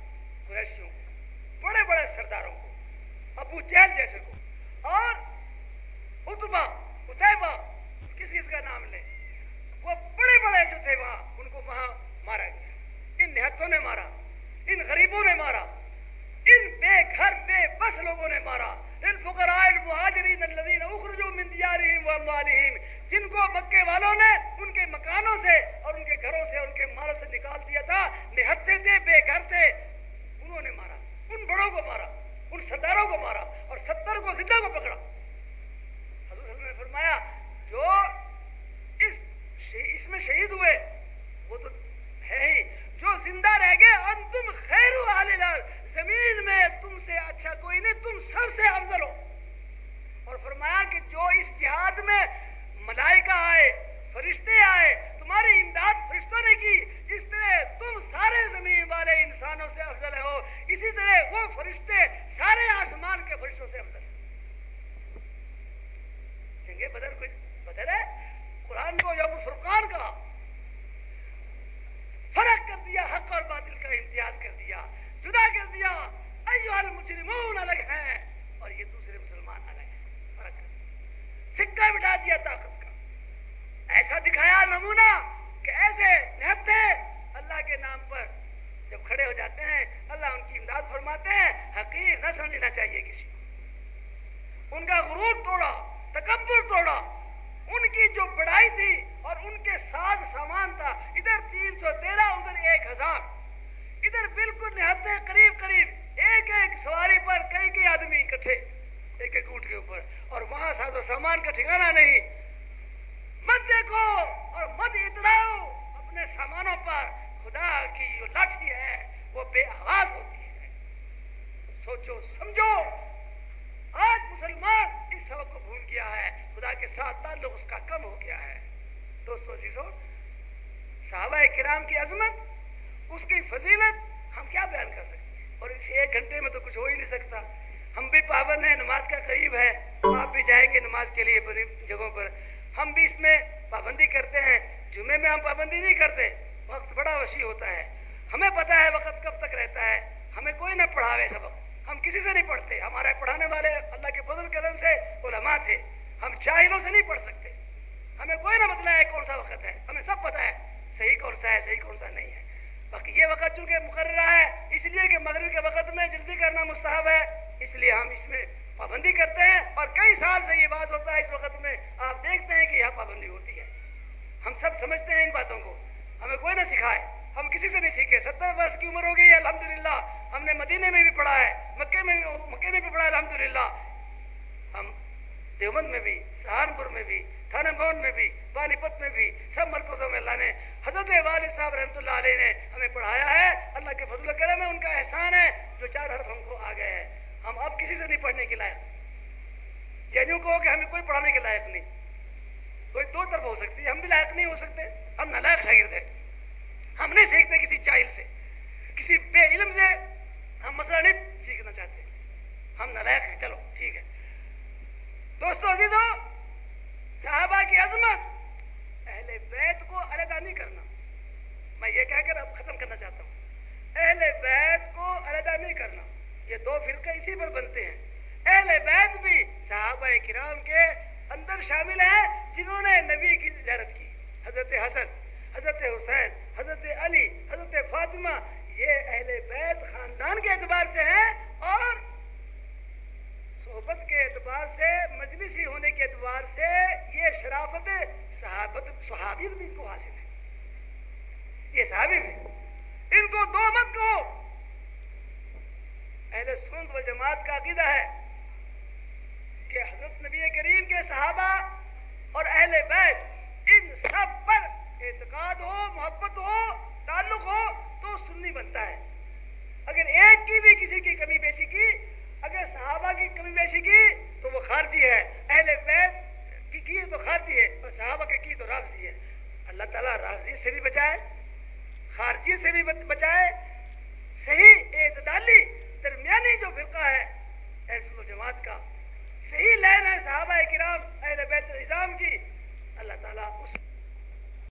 قریشیوں کو، بڑے بڑے سرداروں کو، ابو چہل جیسے کو۔ اور اتبا اتبا کسی کا نام لے وہ بڑے بڑے جو تھے وہاں، ان کو وہاں مارا گیا۔ ان نہتوں نے مارا، ان غریبوں نے مارا، ان بے گھر، بے بس لوگوں نے مارا۔ ان الفقراء المہاجرین الذین اخرجوا من دیارہم واموالہم۔ جن کو مکے والوں نے ان کے مکانوں سے اور ان کے گھروں سے ان کے مالوں سے نکال دیا تھا، نہتے تھے، بے گھر تھے، انہوں نے مارا، ان بڑوں کو مارا، ان ستاروں کو مارا اور ستر کو زندہ کو پکڑا۔ حضور صلی اللہ نے فرمایا، جو اس اس میں شہید ہوئے، وہ تو ہے ہی۔ جو زندہ رہ گئے، انتم خیر زمین میں تم سے اچھا کوئی نہیں، تم سب سے افضل ہو۔ اور فرمایا کہ جو اس جہاد میں ملائکہ آئے، فرشتے آئے، تمہاری امداد فرشتوں نے کی، جس طرح تم سارے زمین والے انسانوں سے افضل ہو، اسی طرح وہ فرشتے سارے آسمان کے فرشتوں سے افضل جنگے بدر کچھ بدر ہے؟ قرآن کو یوم فرقان کہا۔ فرق کر دیا، حق اور باطل کا امتیاز کر دیا، جدا کر دیا۔ مجرمون الگ ہیں اور یہ دوسرے مسلمان الگ ہیں فرق کر دیا۔ سکہ بٹھا دیا طاقت۔ ایسا دکھایا نمونہ کہ ایسے نہتے اللہ کے نام پر جب کھڑے ہو جاتے ہیں، اللہ ان کی امداد فرماتے ہیں، حقیر نہ سمجھنا چاہیے کسی کو۔ ان کا غرور توڑا، تکبر توڑا۔ ان کی جو بڑائی تھی اور ان کے ساز سامان تھا، ادھر تین سو تیرہ، ادھر ایک ہزار۔ ادھر بالکل نہتے قریب قریب، ایک ایک سواری پر کئی کئی آدمی اکٹھے، ایک ایک اونٹ کے اوپر۔ اور وہاں ساز و سامان کا ٹھکانا نہیں مت دیکھو اور مت اتراؤ اپنے سامانوں پر خدا کی جو لاٹھی ہے وہ بے آواز ہوتی ہے۔ سوچو، سمجھو، آج مسلمان اس سبق کو بھول گیا ہے۔ خدا کے ساتھ تعلق اس کا کم ہو گیا ہے۔ دوستو، عزیزو، صحابہ کرام کی عظمت، اس کی فضیلت ہم کیا بیان کر سکتے ہیں؟ اور اس ایک گھنٹے میں تو کچھ ہو ہی نہیں سکتا۔ ہم بھی پابند ہیں، نماز کا قریب ہے آپ بھی جائیں گے نماز کے لیے بڑی جگہوں پر۔ ہم بھی اس میں پابندی کرتے ہیں، جمعے میں ہم پابندی نہیں کرتے، وقت بڑا وسیع ہوتا ہے۔ ہمیں پتا ہے وقت کب تک رہتا ہے، ہمیں کوئی نہ پڑھاوے سبق۔ ہم کسی سے نہیں پڑھتے، ہمارے پڑھانے والے اللہ کے فضل کرم سے علماء تھے۔ ہم جاہلوں سے نہیں پڑھ سکتے۔ ہمیں کوئی نہ بتلایا کون سا وقت ہے، ہمیں سب پتا ہے صحیح کون سا ہے، صحیح کون سا نہیں ہے۔ باقی یہ وقت چونکہ مقررہ ہے، اس لیے کہ مغرب کے وقت میں جلدی کرنا مستحب ہے، اس لیے ہم اس میں پابندی کرتے ہیں اور کئی سال سے یہ بات ہوتا ہے اس وقت میں آپ دیکھتے ہیں کہ یہاں پابندی ہوتی ہے۔ ہم سب سمجھتے ہیں ان باتوں کو۔ ہمیں کوئی نہ سکھائے۔ ہم کسی سے نہیں سیکھے۔ ستر برس کی عمر ہو گئی ہے، الحمدللہ۔ ہم نے مدینے میں بھی پڑھا ہے، مکے میں بھی مکے میں بھی پڑھا ہے، الحمدللہ۔ ہم دیوبند میں بھی، سہارنپور میں بھی تھانہ بھون میں بھی پانی پت میں بھی، سب مرکزوں میں اللہ نے حضرت والد صاحب رحمۃ اللہ علیہ نے ہمیں پڑھایا ہے۔ اللہ کے فضل کرم ہے، ان کا احسان ہے۔ جو چار حرف ہم کو آ گئے ہیں۔ ہم اب کسی سے نہیں پڑھنے کے لائق۔ یعنی کہو کہ ہمیں کوئی پڑھانے کے لائق نہیں۔ کوئی دو طرف ہو سکتی ہے، ہم بھی لائق نہیں ہو سکتے۔ ہم نالائق شاگرد ہیں۔ ہم نہیں سیکھتے کسی چائل سے۔ کسی بے علم سے ہم مسئلہ نہیں سیکھنا چاہتے۔ ہم نالائق ہیں۔ چلو، ٹھیک ہے۔ دوستو، عزیزو، صحابہ کی عظمت۔ اہل بیت کو علیحدہ نہیں کرنا۔ میں یہ کہہ کر اب ختم کرنا چاہتا ہوں۔ اہل بیت کو علیحدہ نہیں کرنا۔ یہ دو فرقے اسی پر بنتے ہیں۔ اہل بیت بھی صحابہ کرام کے اندر شامل ہیں جنہوں نے نبی کی زیارت کی۔ حضرت حسن، حضرت حسین، حضرت علی، حضرت فاطمہ، یہ اہل بیت خاندان کے اعتبار سے ہیں اور صحبت کے اعتبار سے مجلسی ہونے کے اعتبار سے یہ شرافت صحابت صحابیت بھی ان کو حاصل ہے۔ یہ صحابی بھی۔ ان کو دو مت کہو۔ اہل سنت و جماعت کا عقیدہ ہے کہ حضرت نبی کریم کے صحابہ اور اہل بیت ان سب پر اعتقاد ہو، محبت ہو، تعلق ہو تو سننی بنتا ہے۔ اگر ایک کی بھی کسی کی کمی بیشی کی، اگر صحابہ کی کمی بیشی کی تو وہ خارجی ہے۔ اہل بیت کی کی تو خارجی ہے، اور صحابہ کی کی تو رافضی ہے۔ اللہ تعالیٰ رافضی سے بھی بچائے، خارجی سے بھی بچائے، صحیح اعتدالی درمیانی جو فرقہ ہے ایسے جماعت کا، صحیح لین ہے صحابہ کرام اہل بیت الزام کی۔ اللہ تعالیٰ اس